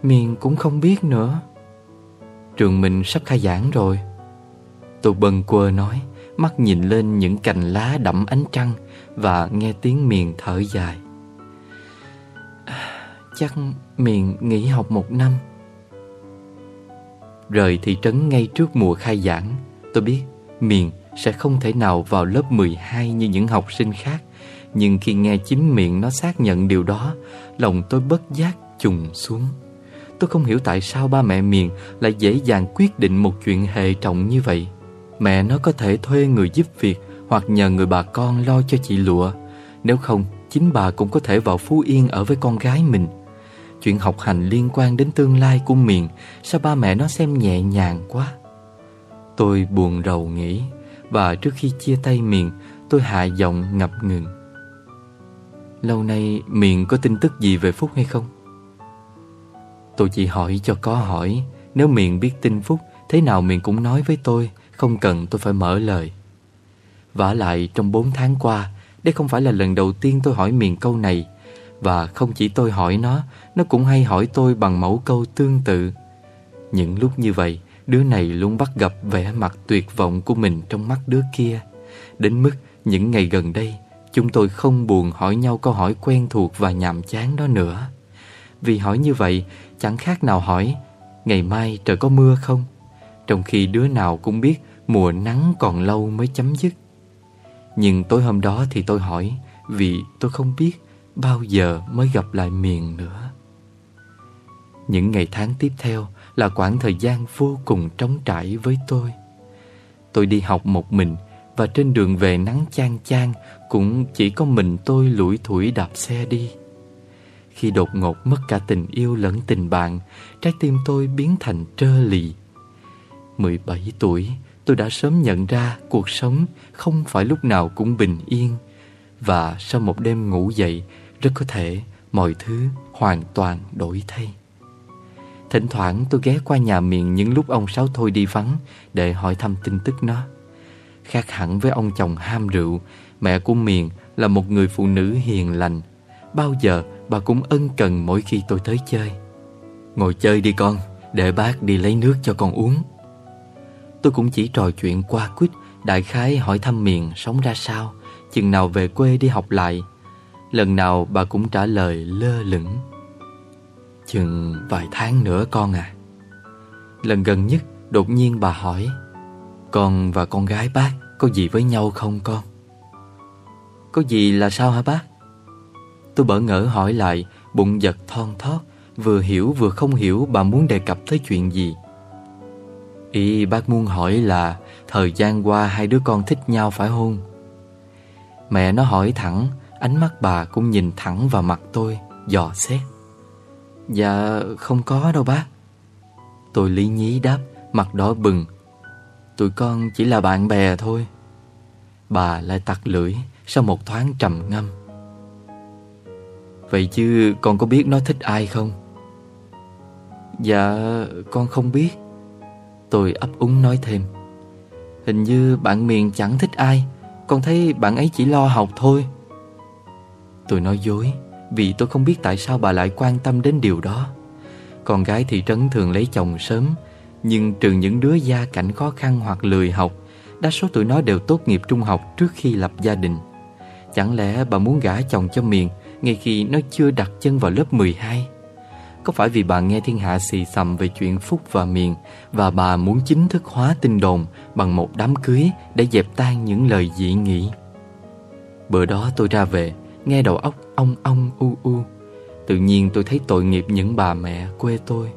Miền cũng không biết nữa. Trường mình sắp khai giảng rồi. Tôi bần quơ nói, Mắt nhìn lên những cành lá đậm ánh trăng Và nghe tiếng miền thở dài. À, chắc miền nghỉ học một năm. Rời thị trấn ngay trước mùa khai giảng, Tôi biết miền sẽ không thể nào vào lớp 12 như những học sinh khác. Nhưng khi nghe chính miệng nó xác nhận điều đó, lòng tôi bất giác trùng xuống. Tôi không hiểu tại sao ba mẹ Miền lại dễ dàng quyết định một chuyện hệ trọng như vậy. Mẹ nó có thể thuê người giúp việc hoặc nhờ người bà con lo cho chị lụa. Nếu không, chính bà cũng có thể vào Phú Yên ở với con gái mình. Chuyện học hành liên quan đến tương lai của Miền, sao ba mẹ nó xem nhẹ nhàng quá. Tôi buồn rầu nghĩ và trước khi chia tay Miền Tôi hạ giọng ngập ngừng. Lâu nay Miền có tin tức gì về Phúc hay không? Tôi chỉ hỏi cho có hỏi, Nếu Miền biết tin Phúc, Thế nào Miền cũng nói với tôi, Không cần tôi phải mở lời. Vả lại trong 4 tháng qua, Đây không phải là lần đầu tiên tôi hỏi Miền câu này. Và không chỉ tôi hỏi nó Nó cũng hay hỏi tôi bằng mẫu câu tương tự. Những lúc như vậy Đứa này luôn bắt gặp vẻ mặt tuyệt vọng của mình trong mắt đứa kia. Đến mức những ngày gần đây, Chúng tôi không buồn hỏi nhau câu hỏi quen thuộc và nhàm chán đó nữa. Vì hỏi như vậy, chẳng khác nào hỏi, Ngày mai trời có mưa không? Trong khi đứa nào cũng biết mùa nắng còn lâu mới chấm dứt. Nhưng tối hôm đó thì tôi hỏi, Vì tôi không biết bao giờ mới gặp lại miền nữa. Những ngày tháng tiếp theo là quãng thời gian vô cùng trống trải với tôi. Tôi đi học một mình và trên đường về nắng chang chang cũng chỉ có mình tôi lủi thủi đạp xe đi. Khi đột ngột mất cả tình yêu lẫn tình bạn, trái tim tôi biến thành trơ lì. 17 tuổi, tôi đã sớm nhận ra cuộc sống không phải lúc nào cũng bình yên. Và sau một đêm ngủ dậy, rất có thể mọi thứ hoàn toàn đổi thay. Thỉnh thoảng tôi ghé qua nhà miền những lúc ông Sáu Thôi đi vắng để hỏi thăm tin tức nó. Khác hẳn với ông chồng ham rượu, mẹ của Miền là một người phụ nữ hiền lành. Bao giờ bà cũng ân cần mỗi khi tôi tới chơi. Ngồi chơi đi con Để bác đi lấy nước cho con uống Tôi cũng chỉ trò chuyện qua quýt Đại khái hỏi thăm miền sống ra sao Chừng nào về quê đi học lại Lần nào bà cũng trả lời lơ lửng Chừng vài tháng nữa con à Lần gần nhất đột nhiên bà hỏi, Con và con gái bác có gì với nhau không con? Có gì là sao hả bác? Tôi bỡ ngỡ hỏi lại, Bụng giật thon thót, Vừa hiểu vừa không hiểu bà muốn đề cập tới chuyện gì Ý bác muốn hỏi là Thời gian qua hai đứa con thích nhau phải không? Mẹ nó hỏi thẳng, Ánh mắt bà cũng nhìn thẳng vào mặt tôi, Dò xét Dạ không có đâu bác. Tôi lý nhí đáp, Mặt đỏ bừng. Tụi con chỉ là bạn bè thôi. Bà lại tặc lưỡi Sau một thoáng trầm ngâm. Vậy chứ con có biết nó thích ai không? Dạ con không biết. Tôi ấp úng nói thêm. Hình như bạn miền chẳng thích ai. Con thấy bạn ấy chỉ lo học thôi. Tôi nói dối. Vì tôi không biết tại sao bà lại quan tâm đến điều đó. Con gái thị trấn thường lấy chồng sớm Nhưng trừ những đứa gia cảnh khó khăn hoặc lười học Đa số tụi nó đều tốt nghiệp trung học trước khi lập gia đình. Chẳng lẽ bà muốn gả chồng cho miền Ngay khi nó chưa đặt chân vào lớp 12 có phải vì bà nghe thiên hạ xì xầm về chuyện Phúc và Miền và bà muốn chính thức hóa tin đồn bằng một đám cưới để dẹp tan những lời dị nghị? Bữa đó tôi ra về, nghe đầu óc ong ong u u. Tự nhiên tôi thấy tội nghiệp những bà mẹ quê tôi.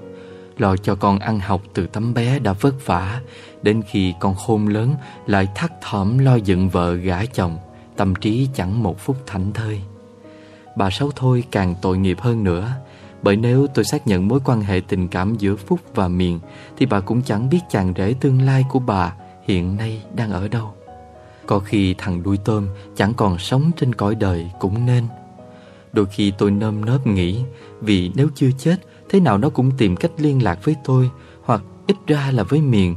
Lo cho con ăn học từ tấm bé đã vất vả, đến khi con khôn lớn lại thắt thỏm lo dựng vợ gả chồng, tâm trí chẳng một phút thảnh thơi. Bà Sáu Thôi càng tội nghiệp hơn nữa bởi nếu tôi xác nhận mối quan hệ tình cảm giữa Phúc và Miền Thì bà cũng chẳng biết chàng rể tương lai của bà hiện nay đang ở đâu Có khi thằng đuôi tôm chẳng còn sống trên cõi đời cũng nên Đôi khi tôi nơm nớp nghĩ Vì nếu chưa chết Thế nào nó cũng tìm cách liên lạc với tôi Hoặc ít ra là với Miền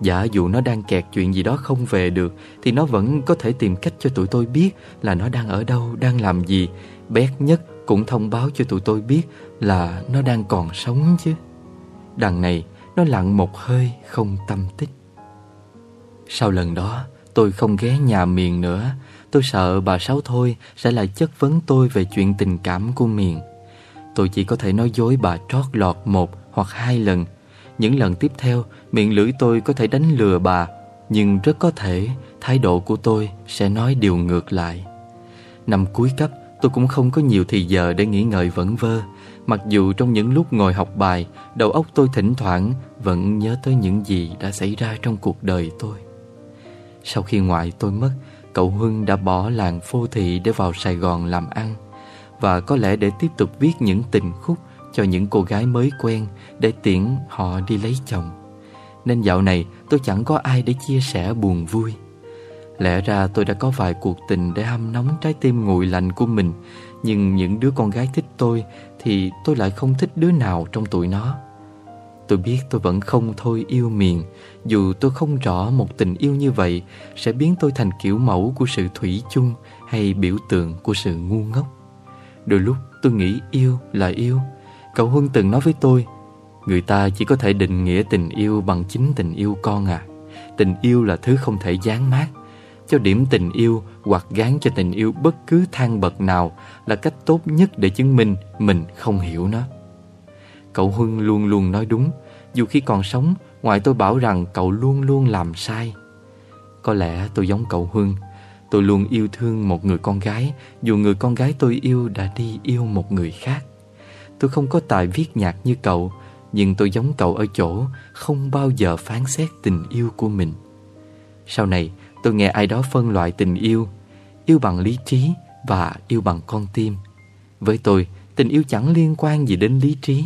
Giả dụ nó đang kẹt chuyện gì đó không về được Thì nó vẫn có thể tìm cách cho tụi tôi biết Là nó đang ở đâu, đang làm gì Bét nhất cũng thông báo cho tụi tôi biết là nó đang còn sống chứ. Đằng này nó lặng một hơi không tâm tích. Sau lần đó tôi không ghé nhà miền nữa. Tôi sợ bà Sáu Thôi sẽ lại chất vấn tôi về chuyện tình cảm của miền. Tôi chỉ có thể nói dối bà trót lọt một hoặc hai lần. Những lần tiếp theo, miệng lưỡi tôi có thể đánh lừa bà, nhưng rất có thể thái độ của tôi sẽ nói điều ngược lại. Năm cuối cấp, Tôi cũng không có nhiều thì giờ để nghĩ ngợi vẩn vơ Mặc dù trong những lúc ngồi học bài, Đầu óc tôi thỉnh thoảng Vẫn nhớ tới những gì đã xảy ra trong cuộc đời tôi Sau khi ngoại tôi mất Cậu Hưng đã bỏ làng phô thị để vào Sài Gòn làm ăn Và có lẽ để tiếp tục viết những tình khúc Cho những cô gái mới quen Để tiễn họ đi lấy chồng. Nên dạo này, tôi chẳng có ai để chia sẻ buồn vui. Lẽ ra tôi đã có vài cuộc tình để hâm nóng trái tim nguội lạnh của mình, Nhưng những đứa con gái thích tôi Thì tôi lại không thích đứa nào trong tụi nó. Tôi biết tôi vẫn không thôi yêu miền dù tôi không rõ một tình yêu như vậy Sẽ biến tôi thành kiểu mẫu của sự thủy chung Hay biểu tượng của sự ngu ngốc. Đôi lúc tôi nghĩ yêu là yêu. Cậu Huân từng nói với tôi Người ta chỉ có thể định nghĩa tình yêu bằng chính tình yêu con à. Tình yêu là thứ không thể dán mát. Cho điểm tình yêu hoặc gán cho tình yêu bất cứ thang bậc nào là cách tốt nhất để chứng minh mình không hiểu nó. Cậu Huân luôn luôn nói đúng, dù khi còn sống, ngoại tôi bảo rằng cậu luôn luôn làm sai. Có lẽ tôi giống cậu Huân, tôi luôn yêu thương một người con gái, dù người con gái tôi yêu đã đi yêu một người khác. Tôi không có tài viết nhạc như cậu, nhưng tôi giống cậu ở chỗ không bao giờ phán xét tình yêu của mình. Sau này, Tôi nghe ai đó phân loại tình yêu Yêu bằng lý trí và yêu bằng con tim Với tôi, tình yêu chẳng liên quan gì đến lý trí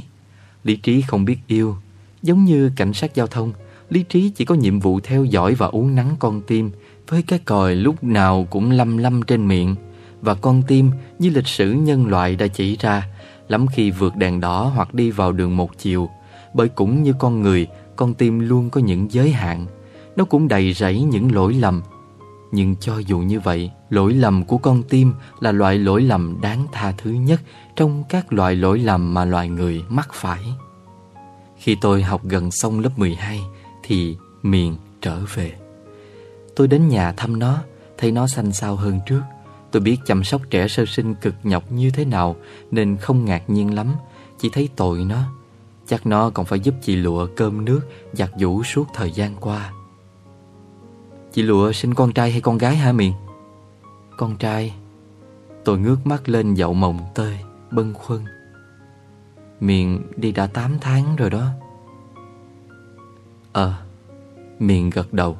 Lý trí không biết yêu Giống như cảnh sát giao thông Lý trí chỉ có nhiệm vụ theo dõi và uống nắng con tim Với cái còi lúc nào cũng lâm lâm trên miệng. Và con tim như lịch sử nhân loại đã chỉ ra Lắm khi vượt đèn đỏ hoặc đi vào đường một chiều. Bởi cũng như con người Con tim luôn có những giới hạn. Nó cũng đầy rẫy những lỗi lầm. Nhưng cho dù như vậy, lỗi lầm của con tim là loại lỗi lầm đáng tha thứ nhất trong các loại lỗi lầm mà loài người mắc phải. Khi tôi học gần xong lớp 12 Thì Miền trở về. Tôi đến nhà thăm nó, Thấy nó xanh xao hơn trước. Tôi biết chăm sóc trẻ sơ sinh cực nhọc như thế nào Nên không ngạc nhiên lắm. Chỉ thấy tội nó. Chắc nó còn phải giúp chị Lụa cơm nước, Giặt giũ suốt thời gian qua. Chị Lụa sinh con trai hay con gái hả Miền? Con trai. Tôi ngước mắt lên dậu mồng tơi Bân khuân Miền đi đã 8 tháng rồi đó. Ờ Miền gật đầu.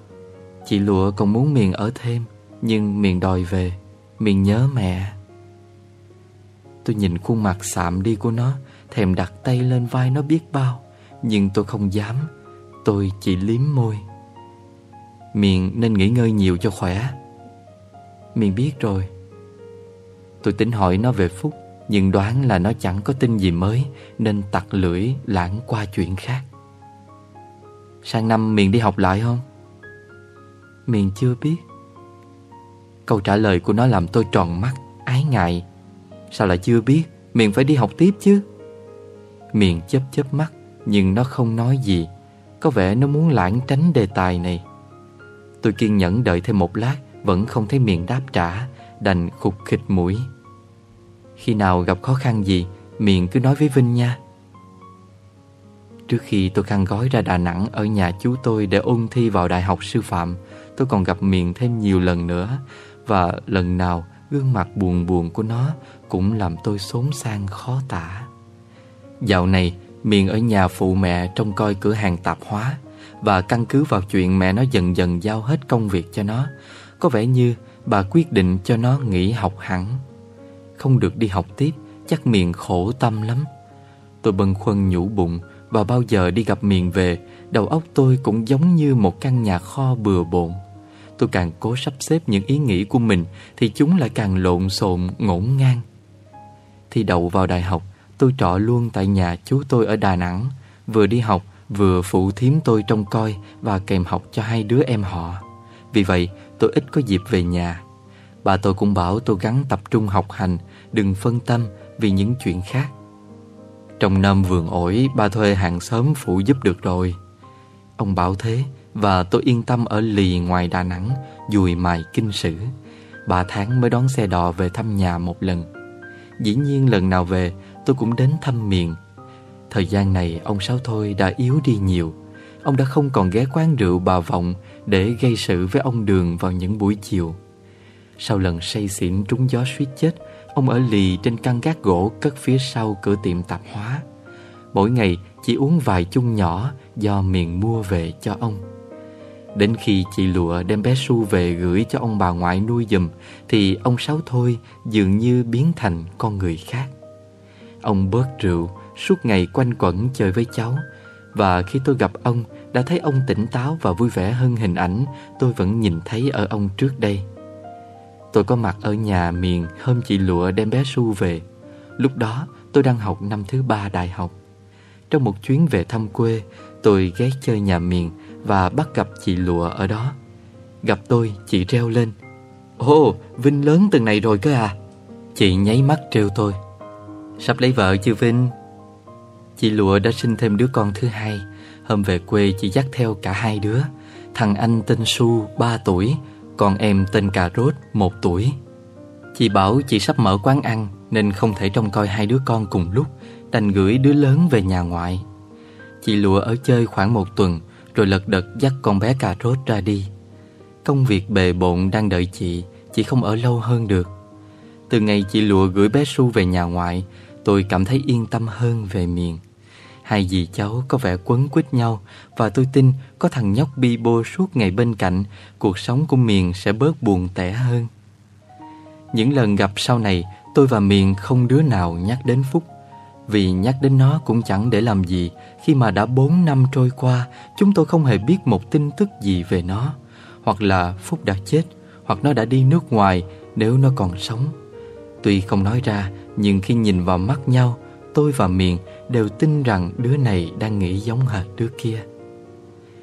Chị Lụa còn muốn Miền ở thêm, Nhưng Miền đòi về Miền nhớ mẹ. Tôi nhìn khuôn mặt sạm đi của nó, Thèm đặt tay lên vai nó biết bao, Nhưng tôi không dám. Tôi chỉ liếm môi. Miền nên nghỉ ngơi nhiều cho khỏe. Miền biết rồi. Tôi tính hỏi nó về Phúc. Nhưng đoán là nó chẳng có tin gì mới, Nên tặc lưỡi lãng qua chuyện khác. Sang năm Miền đi học lại không? Miền chưa biết. Câu trả lời của nó làm tôi tròn mắt, Ái ngại. Sao lại chưa biết? Miền phải đi học tiếp chứ. Miền chớp chớp mắt, Nhưng nó không nói gì. Có vẻ nó muốn lãng tránh đề tài này. Tôi kiên nhẫn đợi thêm một lát, Vẫn không thấy miền đáp trả, Đành khục khịch mũi. Khi nào gặp khó khăn gì, Miệng cứ nói với Vinh nha. Trước khi tôi khăn gói ra Đà Nẵng Ở nhà chú tôi để ôn thi vào đại học sư phạm, Tôi còn gặp miệng thêm nhiều lần nữa. Và lần nào gương mặt buồn buồn của nó Cũng làm tôi xốn sang khó tả. Dạo này Miền ở nhà phụ mẹ trông coi cửa hàng tạp hóa Và căn cứ vào chuyện mẹ nó dần dần giao hết công việc cho nó. Có vẻ như bà quyết định cho nó nghỉ học hẳn. Không được đi học tiếp, Chắc miền khổ tâm lắm. Tôi bần khuân nhủ bụng, Và bao giờ đi gặp miền về, Đầu óc tôi cũng giống như một căn nhà kho bừa bộn. Tôi càng cố sắp xếp những ý nghĩ của mình, Thì chúng lại càng lộn xộn, ngổn ngang. Thi đậu vào đại học, Tôi trọ luôn tại nhà chú tôi ở Đà Nẵng. Vừa đi học, Vừa phụ thím tôi trông coi Và kèm học cho hai đứa em họ. Vì vậy, tôi ít có dịp về nhà. Bà tôi cũng bảo tôi gắng tập trung học hành Đừng phân tâm vì những chuyện khác. Trong năm vườn ổi, Bà thuê hàng xóm phụ giúp được rồi. Ông bảo thế Và tôi yên tâm ở lì ngoài Đà Nẵng, Dùi mài kinh sử. Ba tháng mới đón xe đò về thăm nhà một lần. Dĩ nhiên lần nào về, tôi cũng đến thăm miền. Thời gian này, ông Sáu Thôi đã yếu đi nhiều. Ông đã không còn ghé quán rượu bà Vọng Để gây sự với ông Đường vào những buổi chiều. Sau lần say xỉn trúng gió suýt chết Ông ở lì trên căn gác gỗ cất phía sau cửa tiệm tạp hóa. Mỗi ngày chỉ uống vài chung nhỏ do miền mua về cho ông. Đến khi chị Lụa đem bé Su về gửi cho ông bà ngoại nuôi giùm Thì ông Sáu Thôi dường như biến thành con người khác. Ông bớt rượu, suốt ngày quanh quẩn chơi với cháu. Và khi tôi gặp ông, đã thấy ông tỉnh táo và vui vẻ hơn hình ảnh tôi vẫn nhìn thấy ở ông trước đây. Tôi có mặt ở nhà miền hôm chị Lụa đem bé Su về. Lúc đó tôi đang học năm thứ ba đại học. Trong một chuyến về thăm quê, tôi ghé chơi nhà miền và bắt gặp chị Lụa ở đó. Gặp tôi, chị reo lên. Ồ, Vinh lớn từng này rồi cơ à? Chị nháy mắt trêu tôi. Sắp lấy vợ chưa Vinh? Chị Lụa đã sinh thêm đứa con thứ hai. Hôm về quê chị dắt theo cả hai đứa. Thằng anh tên Su 3 tuổi con em tên Cà Rốt, một tuổi. Chị bảo chị sắp mở quán ăn Nên không thể trông coi hai đứa con cùng lúc, Đành gửi đứa lớn về nhà ngoại. Chị Lụa ở chơi khoảng một tuần, Rồi lật đật dắt con bé Cà Rốt ra đi. Công việc bề bộn đang đợi chị Chị không ở lâu hơn được. Từ ngày chị Lụa gửi bé Su về nhà ngoại, Tôi cảm thấy yên tâm hơn về miền Hai dì cháu có vẻ quấn quýt nhau Và tôi tin có thằng nhóc bi bô suốt ngày bên cạnh, Cuộc sống của miền sẽ bớt buồn tẻ hơn. Những lần gặp sau này, Tôi và miền không đứa nào nhắc đến Phúc, Vì nhắc đến nó cũng chẳng để làm gì. Khi mà đã bốn năm trôi qua, Chúng tôi không hề biết một tin tức gì về nó. Hoặc là Phúc đã chết, Hoặc nó đã đi nước ngoài nếu nó còn sống. Tuy không nói ra, Nhưng khi nhìn vào mắt nhau Tôi và Miền đều tin rằng đứa này đang nghĩ giống hệt đứa kia.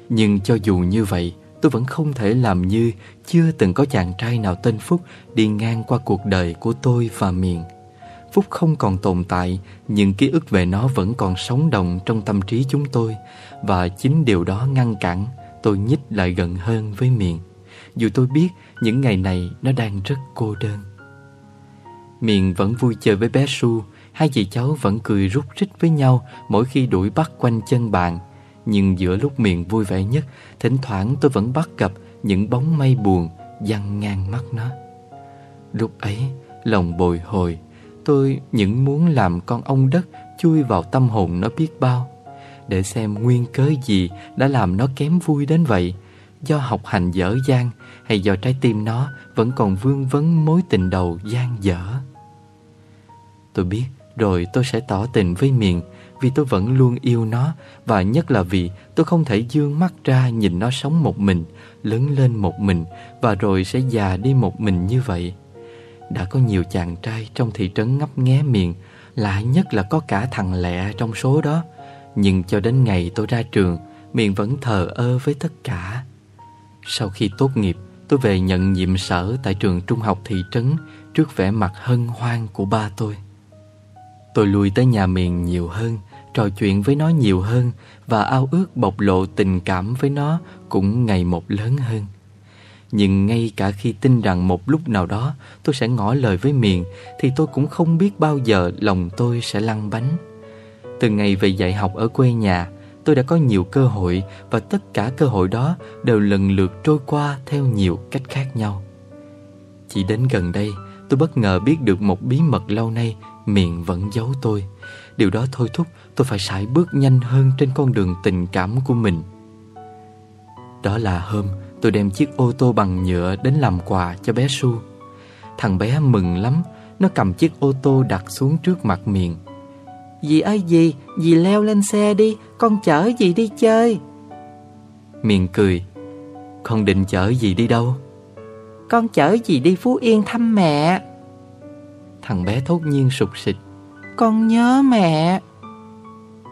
Nhưng cho dù như vậy, Tôi vẫn không thể làm như Chưa từng có chàng trai nào tên Phúc Đi ngang qua cuộc đời của tôi và Miền. Phúc không còn tồn tại, Nhưng ký ức về nó vẫn còn sống động trong tâm trí chúng tôi, Và chính điều đó ngăn cản tôi nhích lại gần hơn với Miền. Dù tôi biết những ngày này nó đang rất cô đơn. Miền vẫn vui chơi với bé Su Hai chị cháu vẫn cười rút rít với nhau Mỗi khi đuổi bắt quanh chân bạn. Nhưng giữa lúc miệng vui vẻ nhất, Thỉnh thoảng tôi vẫn bắt gặp Những bóng mây buồn Dăng ngang mắt nó. Lúc ấy, lòng bồi hồi, Tôi những muốn làm con ông đất Chui vào tâm hồn nó biết bao. Để xem nguyên cớ gì Đã làm nó kém vui đến vậy. Do học hành dở dang Hay do trái tim nó Vẫn còn vương vấn mối tình đầu gian dở. Tôi biết rồi tôi sẽ tỏ tình với miền Vì tôi vẫn luôn yêu nó, Và nhất là vì tôi không thể dương mắt ra Nhìn nó sống một mình, Lớn lên một mình, Và rồi sẽ già đi một mình như vậy. Đã có nhiều chàng trai trong thị trấn ngấp nghé miền Lạ nhất là có cả thằng lẹ trong số đó. Nhưng cho đến ngày tôi ra trường Miền vẫn thờ ơ với tất cả. Sau khi tốt nghiệp, Tôi về nhận nhiệm sở tại trường trung học thị trấn Trước vẻ mặt hân hoan của ba tôi. Tôi lui tới nhà miền nhiều hơn, Trò chuyện với nó nhiều hơn Và ao ước bộc lộ tình cảm với nó Cũng ngày một lớn hơn. Nhưng ngay cả khi tin rằng một lúc nào đó Tôi sẽ ngỏ lời với miền, Thì tôi cũng không biết bao giờ lòng tôi sẽ lăn bánh. Từ ngày về dạy học ở quê nhà, Tôi đã có nhiều cơ hội Và tất cả cơ hội đó Đều lần lượt trôi qua theo nhiều cách khác nhau. Chỉ đến gần đây, Tôi bất ngờ biết được một bí mật lâu nay miệng vẫn giấu tôi. Điều đó thôi thúc tôi phải sải bước nhanh hơn trên con đường tình cảm của mình. Đó là hôm tôi đem chiếc ô tô bằng nhựa đến làm quà cho bé Su. Thằng bé mừng lắm, nó cầm chiếc ô tô đặt xuống trước mặt miệng. Dì ơi dì, dì leo lên xe đi, con chở dì đi chơi. Miền cười, con định chở dì đi đâu? Con chở dì đi Phú Yên thăm mẹ. Thằng bé thốt nhiên sụp sịch Con nhớ mẹ.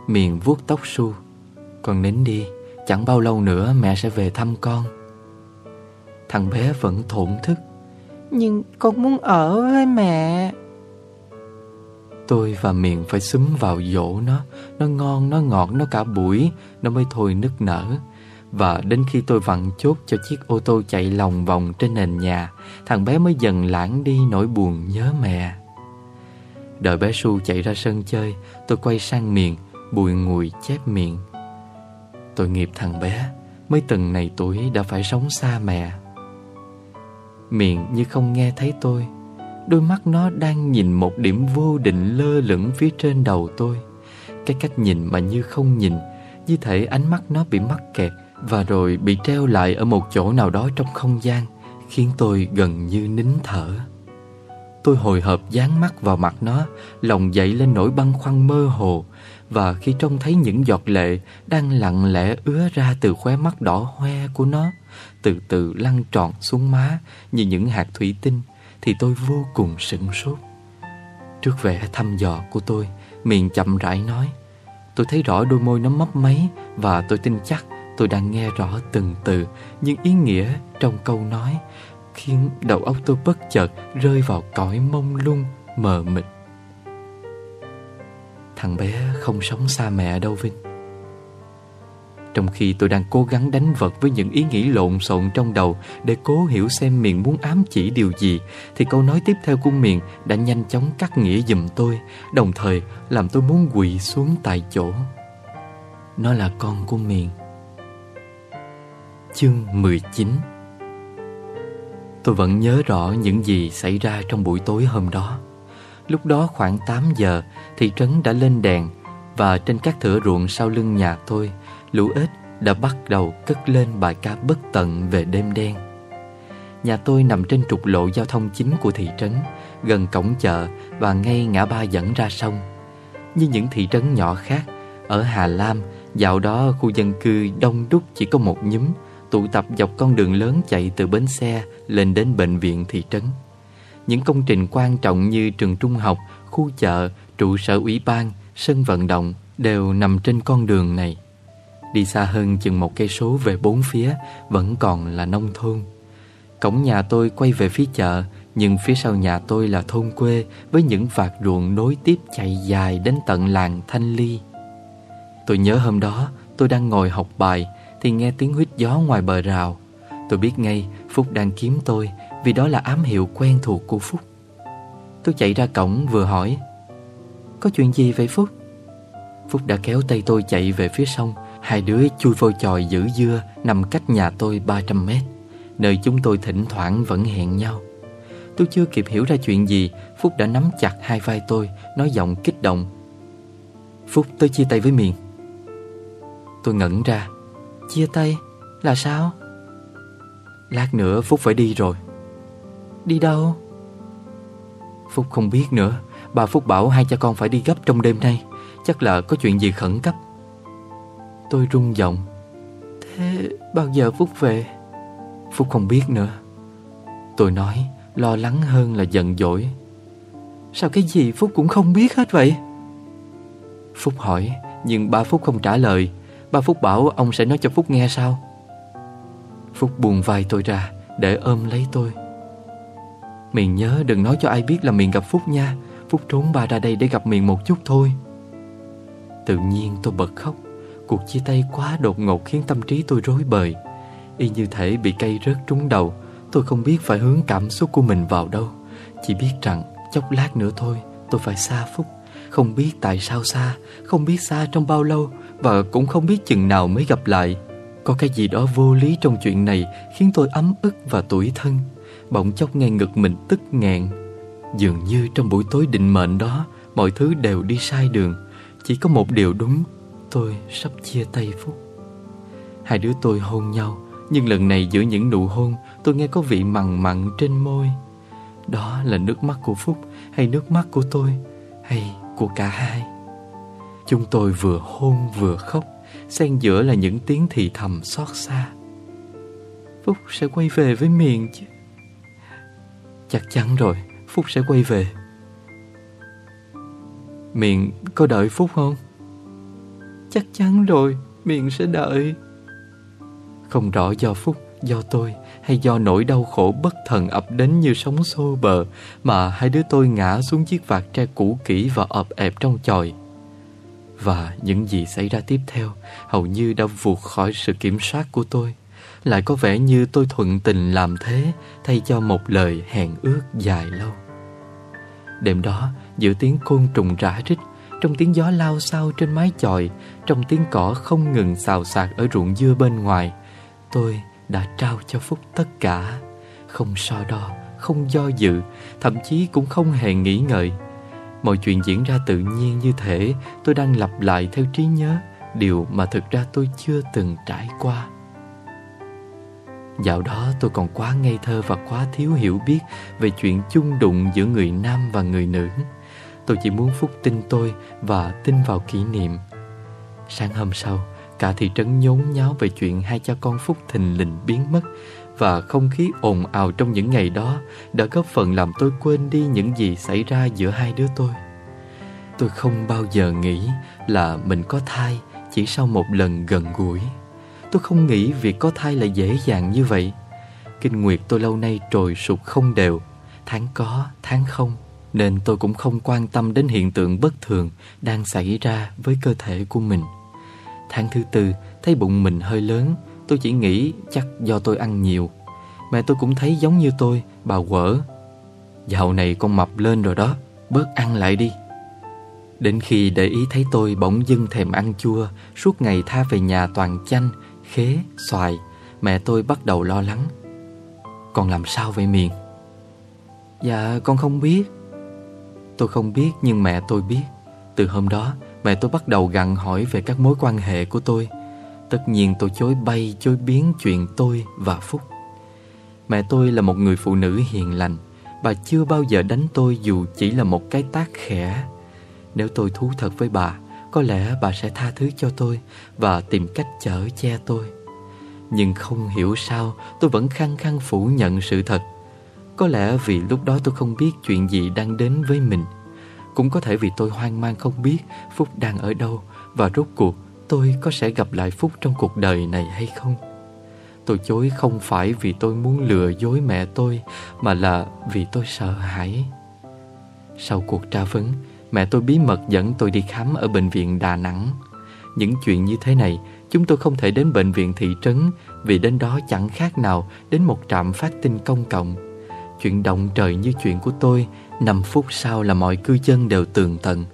Miền vuốt tóc su. Con nín đi Chẳng bao lâu nữa mẹ sẽ về thăm con. Thằng bé vẫn thổn thức. Nhưng con muốn ở với mẹ. Tôi và miệng phải xúm vào dỗ nó. Nó ngon, nó ngọt, nó cả buổi. Nó mới thôi nức nở và đến khi tôi vặn chốt cho chiếc ô tô chạy lòng vòng trên nền nhà, Thằng bé mới dần lãng đi nỗi buồn nhớ mẹ. Đợi bé Su chạy ra sân chơi, Tôi quay sang miệng, Bùi ngùi chép miệng. Tội nghiệp thằng bé, Mới từng này tuổi đã phải sống xa mẹ. Miệng như không nghe thấy tôi, Đôi mắt nó đang nhìn một điểm vô định lơ lửng phía trên đầu tôi. Cái cách nhìn mà như không nhìn, Như thể ánh mắt nó bị mắc kẹt và rồi bị treo lại ở một chỗ nào đó trong không gian, Khiến tôi gần như nín thở. Tôi hồi hộp dán mắt vào mặt nó, Lòng dậy lên nỗi băn khoăn mơ hồ. Và khi trông thấy những giọt lệ Đang lặng lẽ ứa ra từ khóe mắt đỏ hoe của nó, Từ từ lăn tròn xuống má Như những hạt thủy tinh, Thì tôi vô cùng sửng sốt. Trước vẻ thăm dò của tôi, Miệng chậm rãi nói, Tôi thấy rõ đôi môi nó mấp máy Và tôi tin chắc tôi đang nghe rõ từng từ Những ý nghĩa trong câu nói khiến đầu óc tôi bất chợt rơi vào cõi mông lung mờ mịt. Thằng bé không sống xa mẹ đâu Vinh. Trong khi tôi đang cố gắng đánh vật với những ý nghĩ lộn xộn trong đầu để cố hiểu xem miệng muốn ám chỉ điều gì, thì câu nói tiếp theo của miệng đã nhanh chóng cắt nghĩa giùm tôi, đồng thời làm tôi muốn quỳ xuống tại chỗ. Nó là con của miệng Chương 19 Tôi vẫn nhớ rõ những gì xảy ra trong buổi tối hôm đó. Lúc đó khoảng 8 giờ, thị trấn đã lên đèn và trên các thửa ruộng sau lưng nhà tôi, lũ ếch đã bắt đầu cất lên bài ca bất tận về đêm đen. Nhà tôi nằm trên trục lộ giao thông chính của thị trấn, gần cổng chợ và ngay ngã ba dẫn ra sông. Như những thị trấn nhỏ khác, ở Hà Lam, dạo đó khu dân cư đông đúc chỉ có một nhúm, tụ tập dọc con đường lớn chạy từ bến xe lên đến bệnh viện thị trấn. Những công trình quan trọng như trường trung học, khu chợ, trụ sở ủy ban, sân vận động đều nằm trên con đường này. Đi xa hơn chừng một cây số về bốn phía vẫn còn là nông thôn. Cổng nhà tôi quay về phía chợ, Nhưng phía sau nhà tôi là thôn quê Với những vạt ruộng nối tiếp chạy dài đến tận làng Thanh Ly Tôi nhớ hôm đó tôi đang ngồi học bài thì nghe tiếng huýt gió ngoài bờ rào. Tôi biết ngay Phúc đang kiếm tôi Vì đó là ám hiệu quen thuộc của Phúc. Tôi chạy ra cổng vừa hỏi, Có chuyện gì vậy Phúc? Phúc đã kéo tay tôi chạy về phía sông. Hai đứa chui vô chòi giữ dưa Nằm cách nhà tôi 300 mét. Nơi chúng tôi thỉnh thoảng vẫn hẹn nhau. Tôi chưa kịp hiểu ra chuyện gì, Phúc đã nắm chặt hai vai tôi, Nói giọng kích động. Phúc, tôi chia tay với Miền Tôi ngẩn ra Chia tay? Là sao? Lát nữa Phúc phải đi rồi Đi đâu? Phúc không biết nữa Bà Phúc bảo hai cha con phải đi gấp trong đêm nay Chắc là có chuyện gì khẩn cấp Tôi rung giọng Thế bao giờ Phúc về? Phúc không biết nữa Tôi nói lo lắng hơn là giận dỗi Sao cái gì Phúc cũng không biết hết vậy? Phúc hỏi Nhưng ba Phúc không trả lời Ba Phúc bảo ông sẽ nói cho Phúc nghe sao? Phúc buồn vai tôi ra, Để ôm lấy tôi. Miền nhớ đừng nói cho ai biết là Miền gặp Phúc nha. Phúc trốn ba ra đây để gặp Miền một chút thôi. Tự nhiên tôi bật khóc. Cuộc chia tay quá đột ngột khiến tâm trí tôi rối bời. Y như thể bị cây rớt trúng đầu, Tôi không biết phải hướng cảm xúc của mình vào đâu. Chỉ biết rằng chốc lát nữa thôi, Tôi phải xa Phúc. Không biết tại sao xa, Không biết xa trong bao lâu và cũng không biết chừng nào mới gặp lại. Có cái gì đó vô lý trong chuyện này Khiến tôi ấm ức và tủi thân. Bỗng chốc nghe ngực mình tức nghẹn. Dường như trong buổi tối định mệnh đó, Mọi thứ đều đi sai đường. Chỉ có một điều đúng, Tôi sắp chia tay Phúc. Hai đứa tôi hôn nhau, Nhưng lần này giữa những nụ hôn, Tôi nghe có vị mặn mặn trên môi. Đó là nước mắt của Phúc Hay nước mắt của tôi Hay của cả hai? Chúng tôi vừa hôn vừa khóc Xen giữa là những tiếng thì thầm xót xa. Phúc sẽ quay về với miền chứ? Chắc chắn rồi Phúc sẽ quay về. Miền có đợi Phúc không? Chắc chắn rồi Miền sẽ đợi. Không rõ do Phúc, do tôi Hay do nỗi đau khổ bất thần ập đến như sóng xô bờ Mà hai đứa tôi ngã xuống chiếc vạt tre cũ kỹ và ọp ẹp trong chòi. Và những gì xảy ra tiếp theo Hầu như đã vụt khỏi sự kiểm soát của tôi. Lại có vẻ như tôi thuận tình làm thế Thay cho một lời hẹn ước dài lâu. Đêm đó giữa tiếng côn trùng rã rít Trong tiếng gió lao sao trên mái chòi Trong tiếng cỏ không ngừng xào xạc ở ruộng dưa bên ngoài Tôi đã trao cho Phúc tất cả. Không so đo, không do dự Thậm chí cũng không hề nghĩ ngợi. Mọi chuyện diễn ra tự nhiên như thể Tôi đang lặp lại theo trí nhớ Điều mà thực ra tôi chưa từng trải qua Dạo đó tôi còn quá ngây thơ và quá thiếu hiểu biết về chuyện chung đụng giữa người nam và người nữ. Tôi chỉ muốn Phúc tin tôi và tin vào kỷ niệm. Sáng hôm sau, cả thị trấn nhốn nháo về chuyện hai cha con Phúc thình lình biến mất và không khí ồn ào trong những ngày đó đã góp phần làm tôi quên đi những gì xảy ra giữa hai đứa tôi. Tôi không bao giờ nghĩ là mình có thai chỉ sau một lần gần gũi. Tôi không nghĩ việc có thai là dễ dàng như vậy Kinh nguyệt tôi lâu nay trồi sụt không đều Tháng có, tháng không Nên tôi cũng không quan tâm đến hiện tượng bất thường Đang xảy ra với cơ thể của mình Tháng thứ tư Thấy bụng mình hơi lớn Tôi chỉ nghĩ chắc do tôi ăn nhiều. Mẹ tôi cũng thấy giống như tôi Bà quở. Dạo này con mập lên rồi đó Bớt ăn lại đi. Đến khi để ý thấy tôi bỗng dưng thèm ăn chua Suốt ngày tha về nhà toàn chanh khế, xoài Mẹ tôi bắt đầu lo lắng. Con làm sao vậy Miền? Dạ con không biết. Tôi không biết nhưng mẹ tôi biết. Từ hôm đó mẹ tôi bắt đầu gặn hỏi về các mối quan hệ của tôi. Tất nhiên tôi chối bay, chối biến chuyện tôi và Phúc. Mẹ tôi là một người phụ nữ hiền lành. Bà chưa bao giờ đánh tôi dù chỉ là một cái tác khẽ. Nếu tôi thú thật với bà, có lẽ bà sẽ tha thứ cho tôi Và tìm cách chở che tôi. Nhưng không hiểu sao, Tôi vẫn khăng khăng phủ nhận sự thật. Có lẽ vì lúc đó tôi không biết Chuyện gì đang đến với mình. Cũng có thể vì tôi hoang mang không biết Phúc đang ở đâu Và rốt cuộc tôi có sẽ gặp lại Phúc trong cuộc đời này hay không? Tôi chối không phải vì tôi muốn lừa dối mẹ tôi, Mà là vì tôi sợ hãi. Sau cuộc tra vấn, Mẹ tôi bí mật dẫn tôi đi khám ở bệnh viện Đà Nẵng. Những chuyện như thế này, Chúng tôi không thể đến bệnh viện thị trấn, Vì đến đó chẳng khác nào Đến một trạm phát tin công cộng. Chuyện động trời như chuyện của tôi 5 phút sau là mọi cư dân đều tường tận.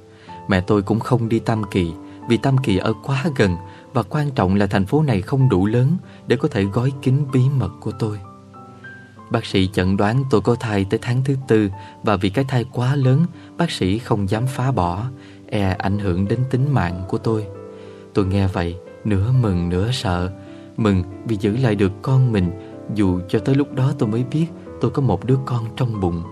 Mẹ tôi cũng không đi Tam Kỳ vì Tam Kỳ ở quá gần Và quan trọng là thành phố này không đủ lớn Để có thể gói kín bí mật của tôi. Bác sĩ chẩn đoán tôi có thai tới tháng thứ tư Và vì cái thai quá lớn, Bác sĩ không dám phá bỏ E ảnh hưởng đến tính mạng của tôi. Tôi nghe vậy, Nửa mừng nửa sợ. Mừng vì giữ lại được con mình, Dù cho tới lúc đó tôi mới biết Tôi có một đứa con trong bụng.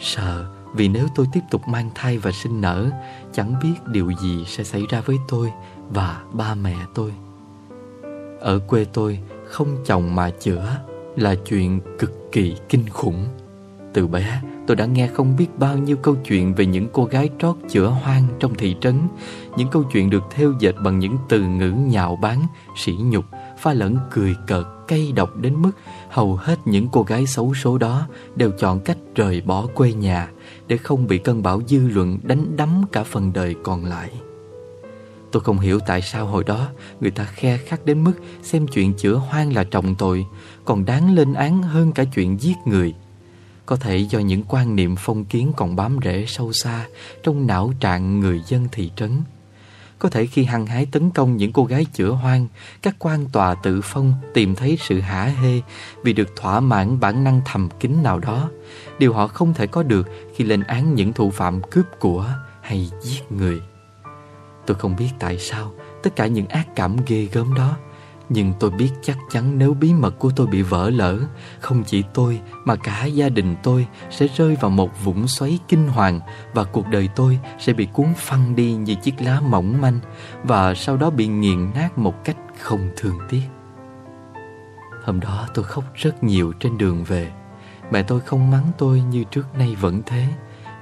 Sợ vì nếu tôi tiếp tục mang thai và sinh nở Chẳng biết điều gì sẽ xảy ra với tôi Và ba mẹ tôi. Ở quê tôi, Không chồng mà chữa Là chuyện cực kỳ kinh khủng. Từ bé, tôi đã nghe không biết bao nhiêu câu chuyện Về những cô gái trót chữa hoang trong thị trấn, Những câu chuyện được theo dệt bằng những từ ngữ nhạo báng, Sỉ nhục, Pha lẫn cười cợt cay độc đến mức hầu hết những cô gái xấu số đó đều chọn cách rời bỏ quê nhà để không bị cơn bão dư luận đánh đắm cả phần đời còn lại. Tôi không hiểu tại sao hồi đó người ta khe khắc đến mức xem chuyện chữa hoang là trọng tội, còn đáng lên án hơn cả chuyện giết người. Có thể do những quan niệm phong kiến còn bám rễ sâu xa trong não trạng người dân thị trấn. Có thể khi hăng hái tấn công những cô gái chữa hoang, các quan tòa tự phong tìm thấy sự hả hê vì được thỏa mãn bản năng thầm kín nào đó. Điều họ không thể có được khi lên án những thủ phạm cướp của hay giết người. Tôi không biết tại sao tất cả những ác cảm ghê gớm đó nhưng tôi biết chắc chắn nếu bí mật của tôi bị vỡ lỡ Không chỉ tôi mà cả gia đình tôi sẽ rơi vào một vũng xoáy kinh hoàng Và cuộc đời tôi sẽ bị cuốn phăng đi như chiếc lá mỏng manh Và sau đó bị nghiền nát một cách không thương tiếc. Hôm đó tôi khóc rất nhiều trên đường về. Mẹ tôi không mắng tôi như trước nay vẫn thế.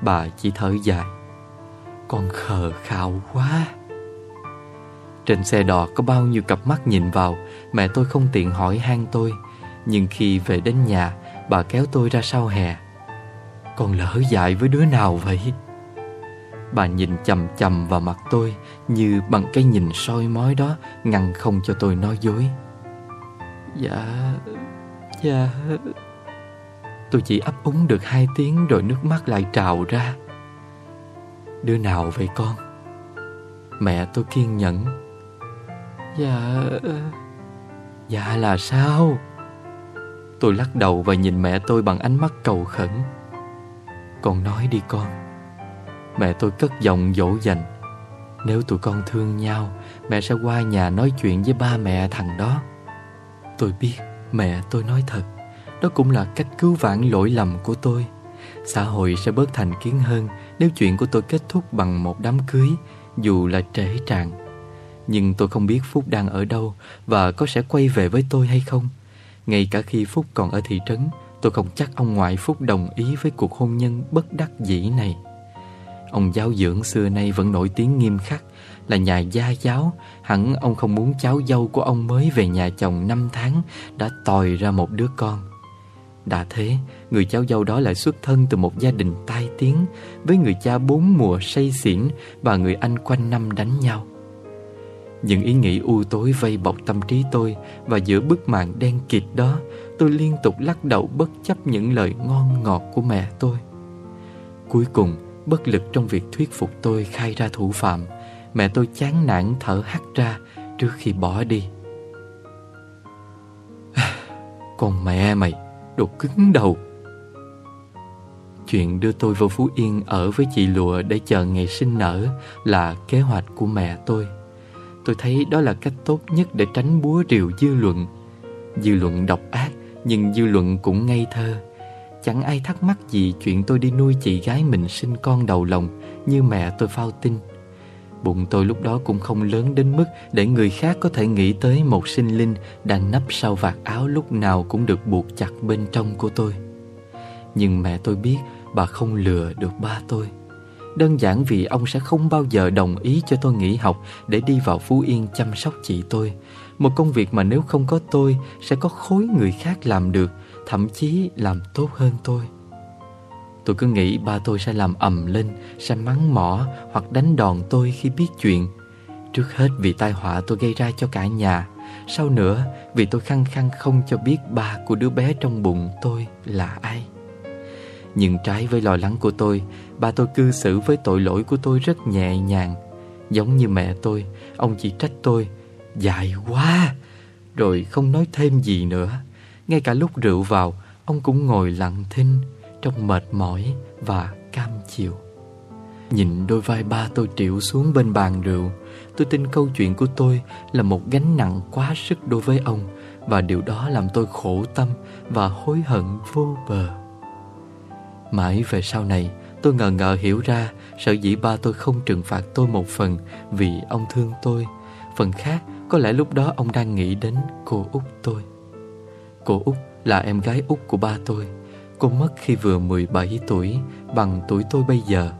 Bà chỉ thở dài. Con khờ khạo quá trên xe đò có bao nhiêu cặp mắt nhìn vào, Mẹ tôi không tiện hỏi han tôi. Nhưng khi về đến nhà, Bà kéo tôi ra sau hè. Con lỡ dại với đứa nào vậy? Bà nhìn chầm chầm vào mặt tôi, Như bằng cái nhìn soi mói đó, Ngăn không cho tôi nói dối. Dạ Dạ. Tôi chỉ ấp úng được hai tiếng Rồi nước mắt lại trào ra. Đứa nào vậy con? Mẹ tôi kiên nhẫn. Dạ ờ. Dạ là sao? Tôi lắc đầu và nhìn mẹ tôi bằng ánh mắt cầu khẩn. Con nói đi con. Mẹ tôi cất giọng dỗ dành. Nếu tụi con thương nhau, Mẹ sẽ qua nhà nói chuyện với ba mẹ thằng đó. Tôi biết mẹ tôi nói thật. Đó cũng là cách cứu vãn lỗi lầm của tôi. Xã hội sẽ bớt thành kiến hơn Nếu chuyện của tôi kết thúc bằng một đám cưới, Dù là trễ tràng nhưng tôi không biết Phúc đang ở đâu Và có sẽ quay về với tôi hay không. Ngay cả khi Phúc còn ở thị trấn Tôi không chắc ông ngoại Phúc đồng ý với cuộc hôn nhân bất đắc dĩ này. Ông giáo dưỡng xưa nay vẫn nổi tiếng nghiêm khắc Là nhà gia giáo. Hẳn ông không muốn cháu dâu của ông mới về nhà chồng 5 tháng Đã tòi ra một đứa con. Đã thế, người cháu dâu đó lại xuất thân từ một gia đình tai tiếng Với người cha bốn mùa say xỉn Và người anh quanh năm đánh nhau những ý nghĩ u tối vây bọc tâm trí tôi Và giữa bức màn đen kịt đó Tôi liên tục lắc đầu bất chấp những lời ngon ngọt của mẹ tôi. Cuối cùng, bất lực trong việc thuyết phục tôi khai ra thủ phạm Mẹ tôi chán nản thở hắt ra trước khi bỏ đi. Con mẹ mày, đồ cứng đầu. Chuyện đưa tôi vào Phú Yên ở với chị Lụa để chờ ngày sinh nở là kế hoạch của mẹ tôi. Tôi thấy đó là cách tốt nhất để tránh búa rìu dư luận. Dư luận độc ác, Nhưng dư luận cũng ngây thơ. Chẳng ai thắc mắc gì chuyện tôi đi nuôi chị gái mình sinh con đầu lòng Như mẹ tôi phao tin. Bụng tôi lúc đó cũng không lớn đến mức Để người khác có thể nghĩ tới một sinh linh Đang nấp sau vạt áo lúc nào cũng được buộc chặt bên trong của tôi. Nhưng mẹ tôi biết bà không lừa được ba tôi. Đơn giản vì ông sẽ không bao giờ đồng ý cho tôi nghỉ học để đi vào Phú Yên chăm sóc chị tôi. Một công việc mà nếu không có tôi, Sẽ có khối người khác làm được, Thậm chí làm tốt hơn tôi. Tôi cứ nghĩ ba tôi sẽ làm ầm lên, Sẽ mắng mỏ hoặc đánh đòn tôi khi biết chuyện. Trước hết vì tai họa tôi gây ra cho cả nhà. Sau nữa, vì tôi khăng khăng không cho biết ba của đứa bé trong bụng tôi là ai. Nhưng trái với lo lắng của tôi Ba tôi cư xử với tội lỗi của tôi rất nhẹ nhàng. Giống như mẹ tôi, Ông chỉ trách tôi, Dài quá! Rồi không nói thêm gì nữa. Ngay cả lúc rượu vào, Ông cũng ngồi lặng thinh Trong mệt mỏi và cam chịu. Nhìn đôi vai ba tôi triệu xuống bên bàn rượu, Tôi tin câu chuyện của tôi là một gánh nặng quá sức đối với ông, Và điều đó làm tôi khổ tâm và hối hận vô bờ. Mãi về sau này, tôi ngờ ngờ hiểu ra, Sở dĩ ba tôi không trừng phạt tôi một phần Vì ông thương tôi. Phần khác, có lẽ lúc đó ông đang nghĩ đến cô út tôi. Cô út là em gái út của ba tôi. Cô mất khi vừa 17 tuổi, Bằng tuổi tôi bây giờ.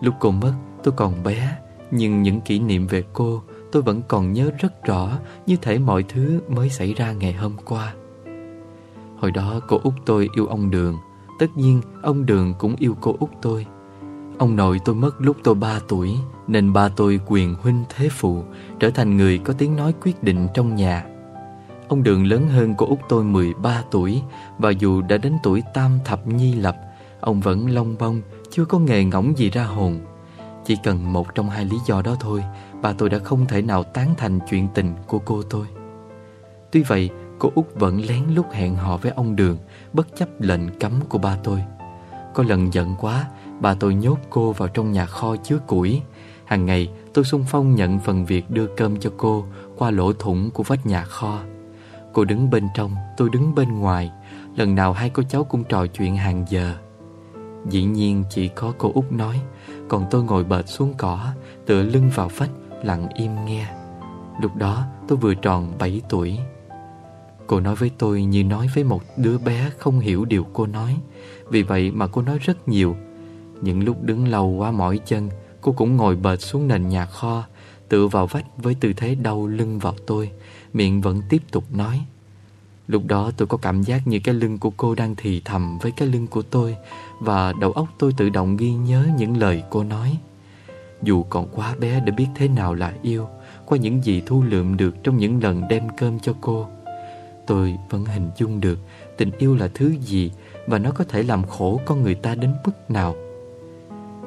Lúc cô mất, tôi còn bé, Nhưng những kỷ niệm về cô Tôi vẫn còn nhớ rất rõ Như thể mọi thứ mới xảy ra ngày hôm qua. Hồi đó, cô út tôi yêu ông Đường. Tất nhiên, ông Đường cũng yêu cô út tôi. Ông nội tôi mất lúc tôi 3 tuổi, Nên ba tôi quyền huynh thế phụ, Trở thành người có tiếng nói quyết định trong nhà. Ông Đường lớn hơn cô út tôi 13 tuổi, Và dù đã đến tuổi tam thập nhi lập, Ông vẫn long bông, Chưa có nghề ngỗng gì ra hồn. Chỉ cần một trong hai lý do đó thôi Bà tôi đã không thể nào tán thành chuyện tình của cô tôi. Tuy vậy cô út vẫn lén lút hẹn hò với ông Đường Bất chấp lệnh cấm của ba tôi. Có lần giận quá Bà tôi nhốt cô vào trong nhà kho chứa củi. Hàng ngày tôi xung phong nhận phần việc đưa cơm cho cô Qua lỗ thủng của vách nhà kho. Cô đứng bên trong, tôi đứng bên ngoài. Lần nào hai cô cháu cũng trò chuyện hàng giờ. Dĩ nhiên chỉ có cô út nói Còn tôi ngồi bệt xuống cỏ Tựa lưng vào vách lặng im nghe. Lúc đó tôi vừa tròn 7 tuổi. Cô nói với tôi như nói với một đứa bé không hiểu điều cô nói. Vì vậy mà cô nói rất nhiều. Những lúc đứng lâu quá mỏi chân, Cô cũng ngồi bệt xuống nền nhà kho, Tựa vào vách với tư thế đau lưng vào tôi, Miệng vẫn tiếp tục nói. Lúc đó tôi có cảm giác như cái lưng của cô đang thì thầm với cái lưng của tôi, Và đầu óc tôi tự động ghi nhớ những lời cô nói. Dù còn quá bé để biết thế nào là yêu Qua những gì thu lượm được trong những lần đem cơm cho cô Tôi vẫn hình dung được tình yêu là thứ gì Và nó có thể làm khổ con người ta đến mức nào.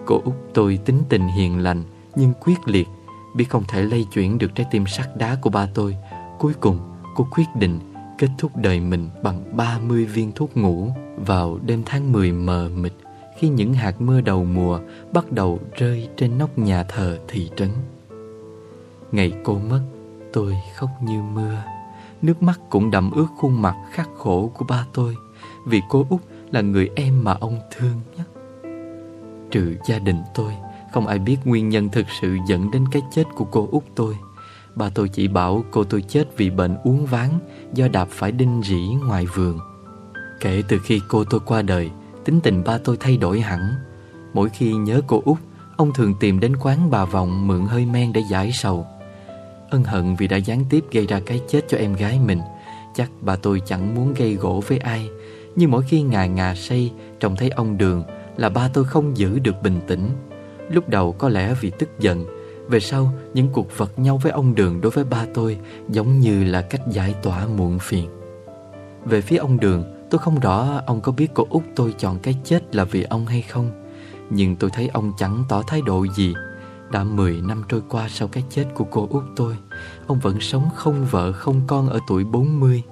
Cô út tôi tính tình hiền lành Nhưng quyết liệt Biết không thể lay chuyển được trái tim sắt đá của ba tôi. Cuối cùng, cô quyết định Kết thúc đời mình bằng 30 viên thuốc ngủ Vào đêm tháng 10 mờ mịt, Khi những hạt mưa đầu mùa Bắt đầu rơi trên nóc nhà thờ thị trấn. Ngày cô mất, Tôi khóc như mưa. Nước mắt cũng đậm ướt khuôn mặt khắc khổ của ba tôi, Vì cô út là người em mà ông thương nhất. Trừ gia đình tôi, Không ai biết nguyên nhân thực sự dẫn đến cái chết của cô út tôi. Ba tôi chỉ bảo cô tôi chết vì bệnh uống ván Do đạp phải đinh rỉ ngoài vườn. Kể từ khi cô tôi qua đời, Tính tình ba tôi thay đổi hẳn. Mỗi khi nhớ cô út, Ông thường tìm đến quán bà Vọng mượn hơi men để giải sầu. Ân hận vì đã gián tiếp gây ra cái chết cho em gái mình. Chắc bà tôi chẳng muốn gây gỗ với ai, Nhưng mỗi khi ngà ngà say Trông thấy ông Đường là ba tôi không giữ được bình tĩnh. Lúc đầu có lẽ vì tức giận, Về sau những cuộc vật nhau với ông Đường đối với ba tôi Giống như là cách giải tỏa muộn phiền. Về phía ông Đường, Tôi không rõ ông có biết cô út tôi chọn cái chết là vì ông hay không, Nhưng tôi thấy ông chẳng tỏ thái độ gì. Đã 10 năm trôi qua sau cái chết của cô út tôi Ông vẫn sống không vợ không con ở tuổi 40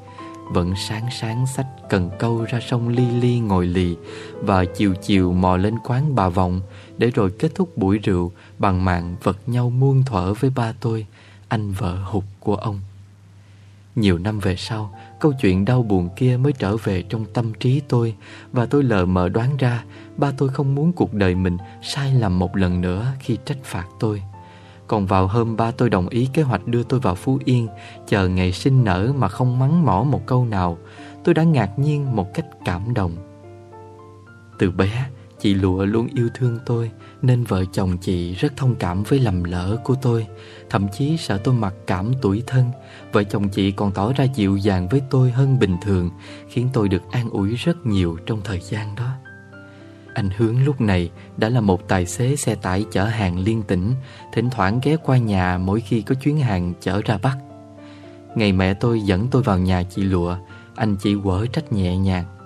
vẫn sáng sáng sách cần câu ra sông Ly Ly ngồi lì và chiều chiều mò lên quán bà Vọng để rồi kết thúc buổi rượu bằng mạng vật nhau muôn thuở với ba tôi, anh vợ hụt của ông. Nhiều năm về sau, câu chuyện đau buồn kia mới trở về trong tâm trí tôi và tôi lờ mờ đoán ra ba tôi không muốn cuộc đời mình sai lầm một lần nữa khi trách phạt tôi. Còn vào hôm ba tôi đồng ý kế hoạch đưa tôi vào Phú Yên Chờ ngày sinh nở mà không mắng mỏ một câu nào Tôi đã ngạc nhiên một cách cảm động Từ bé Chị Lụa luôn yêu thương tôi nên vợ chồng chị rất thông cảm với lầm lỡ của tôi. Thậm chí sợ tôi mặc cảm tuổi thân, Vợ chồng chị còn tỏ ra dịu dàng với tôi hơn bình thường, Khiến tôi được an ủi rất nhiều trong thời gian đó. Anh Hướng lúc này đã là một tài xế xe tải chở hàng liên tỉnh, Thỉnh thoảng ghé qua nhà mỗi khi có chuyến hàng chở ra Bắc. Ngày mẹ tôi dẫn tôi vào nhà chị Lụa, Anh chị quở trách nhẹ nhàng.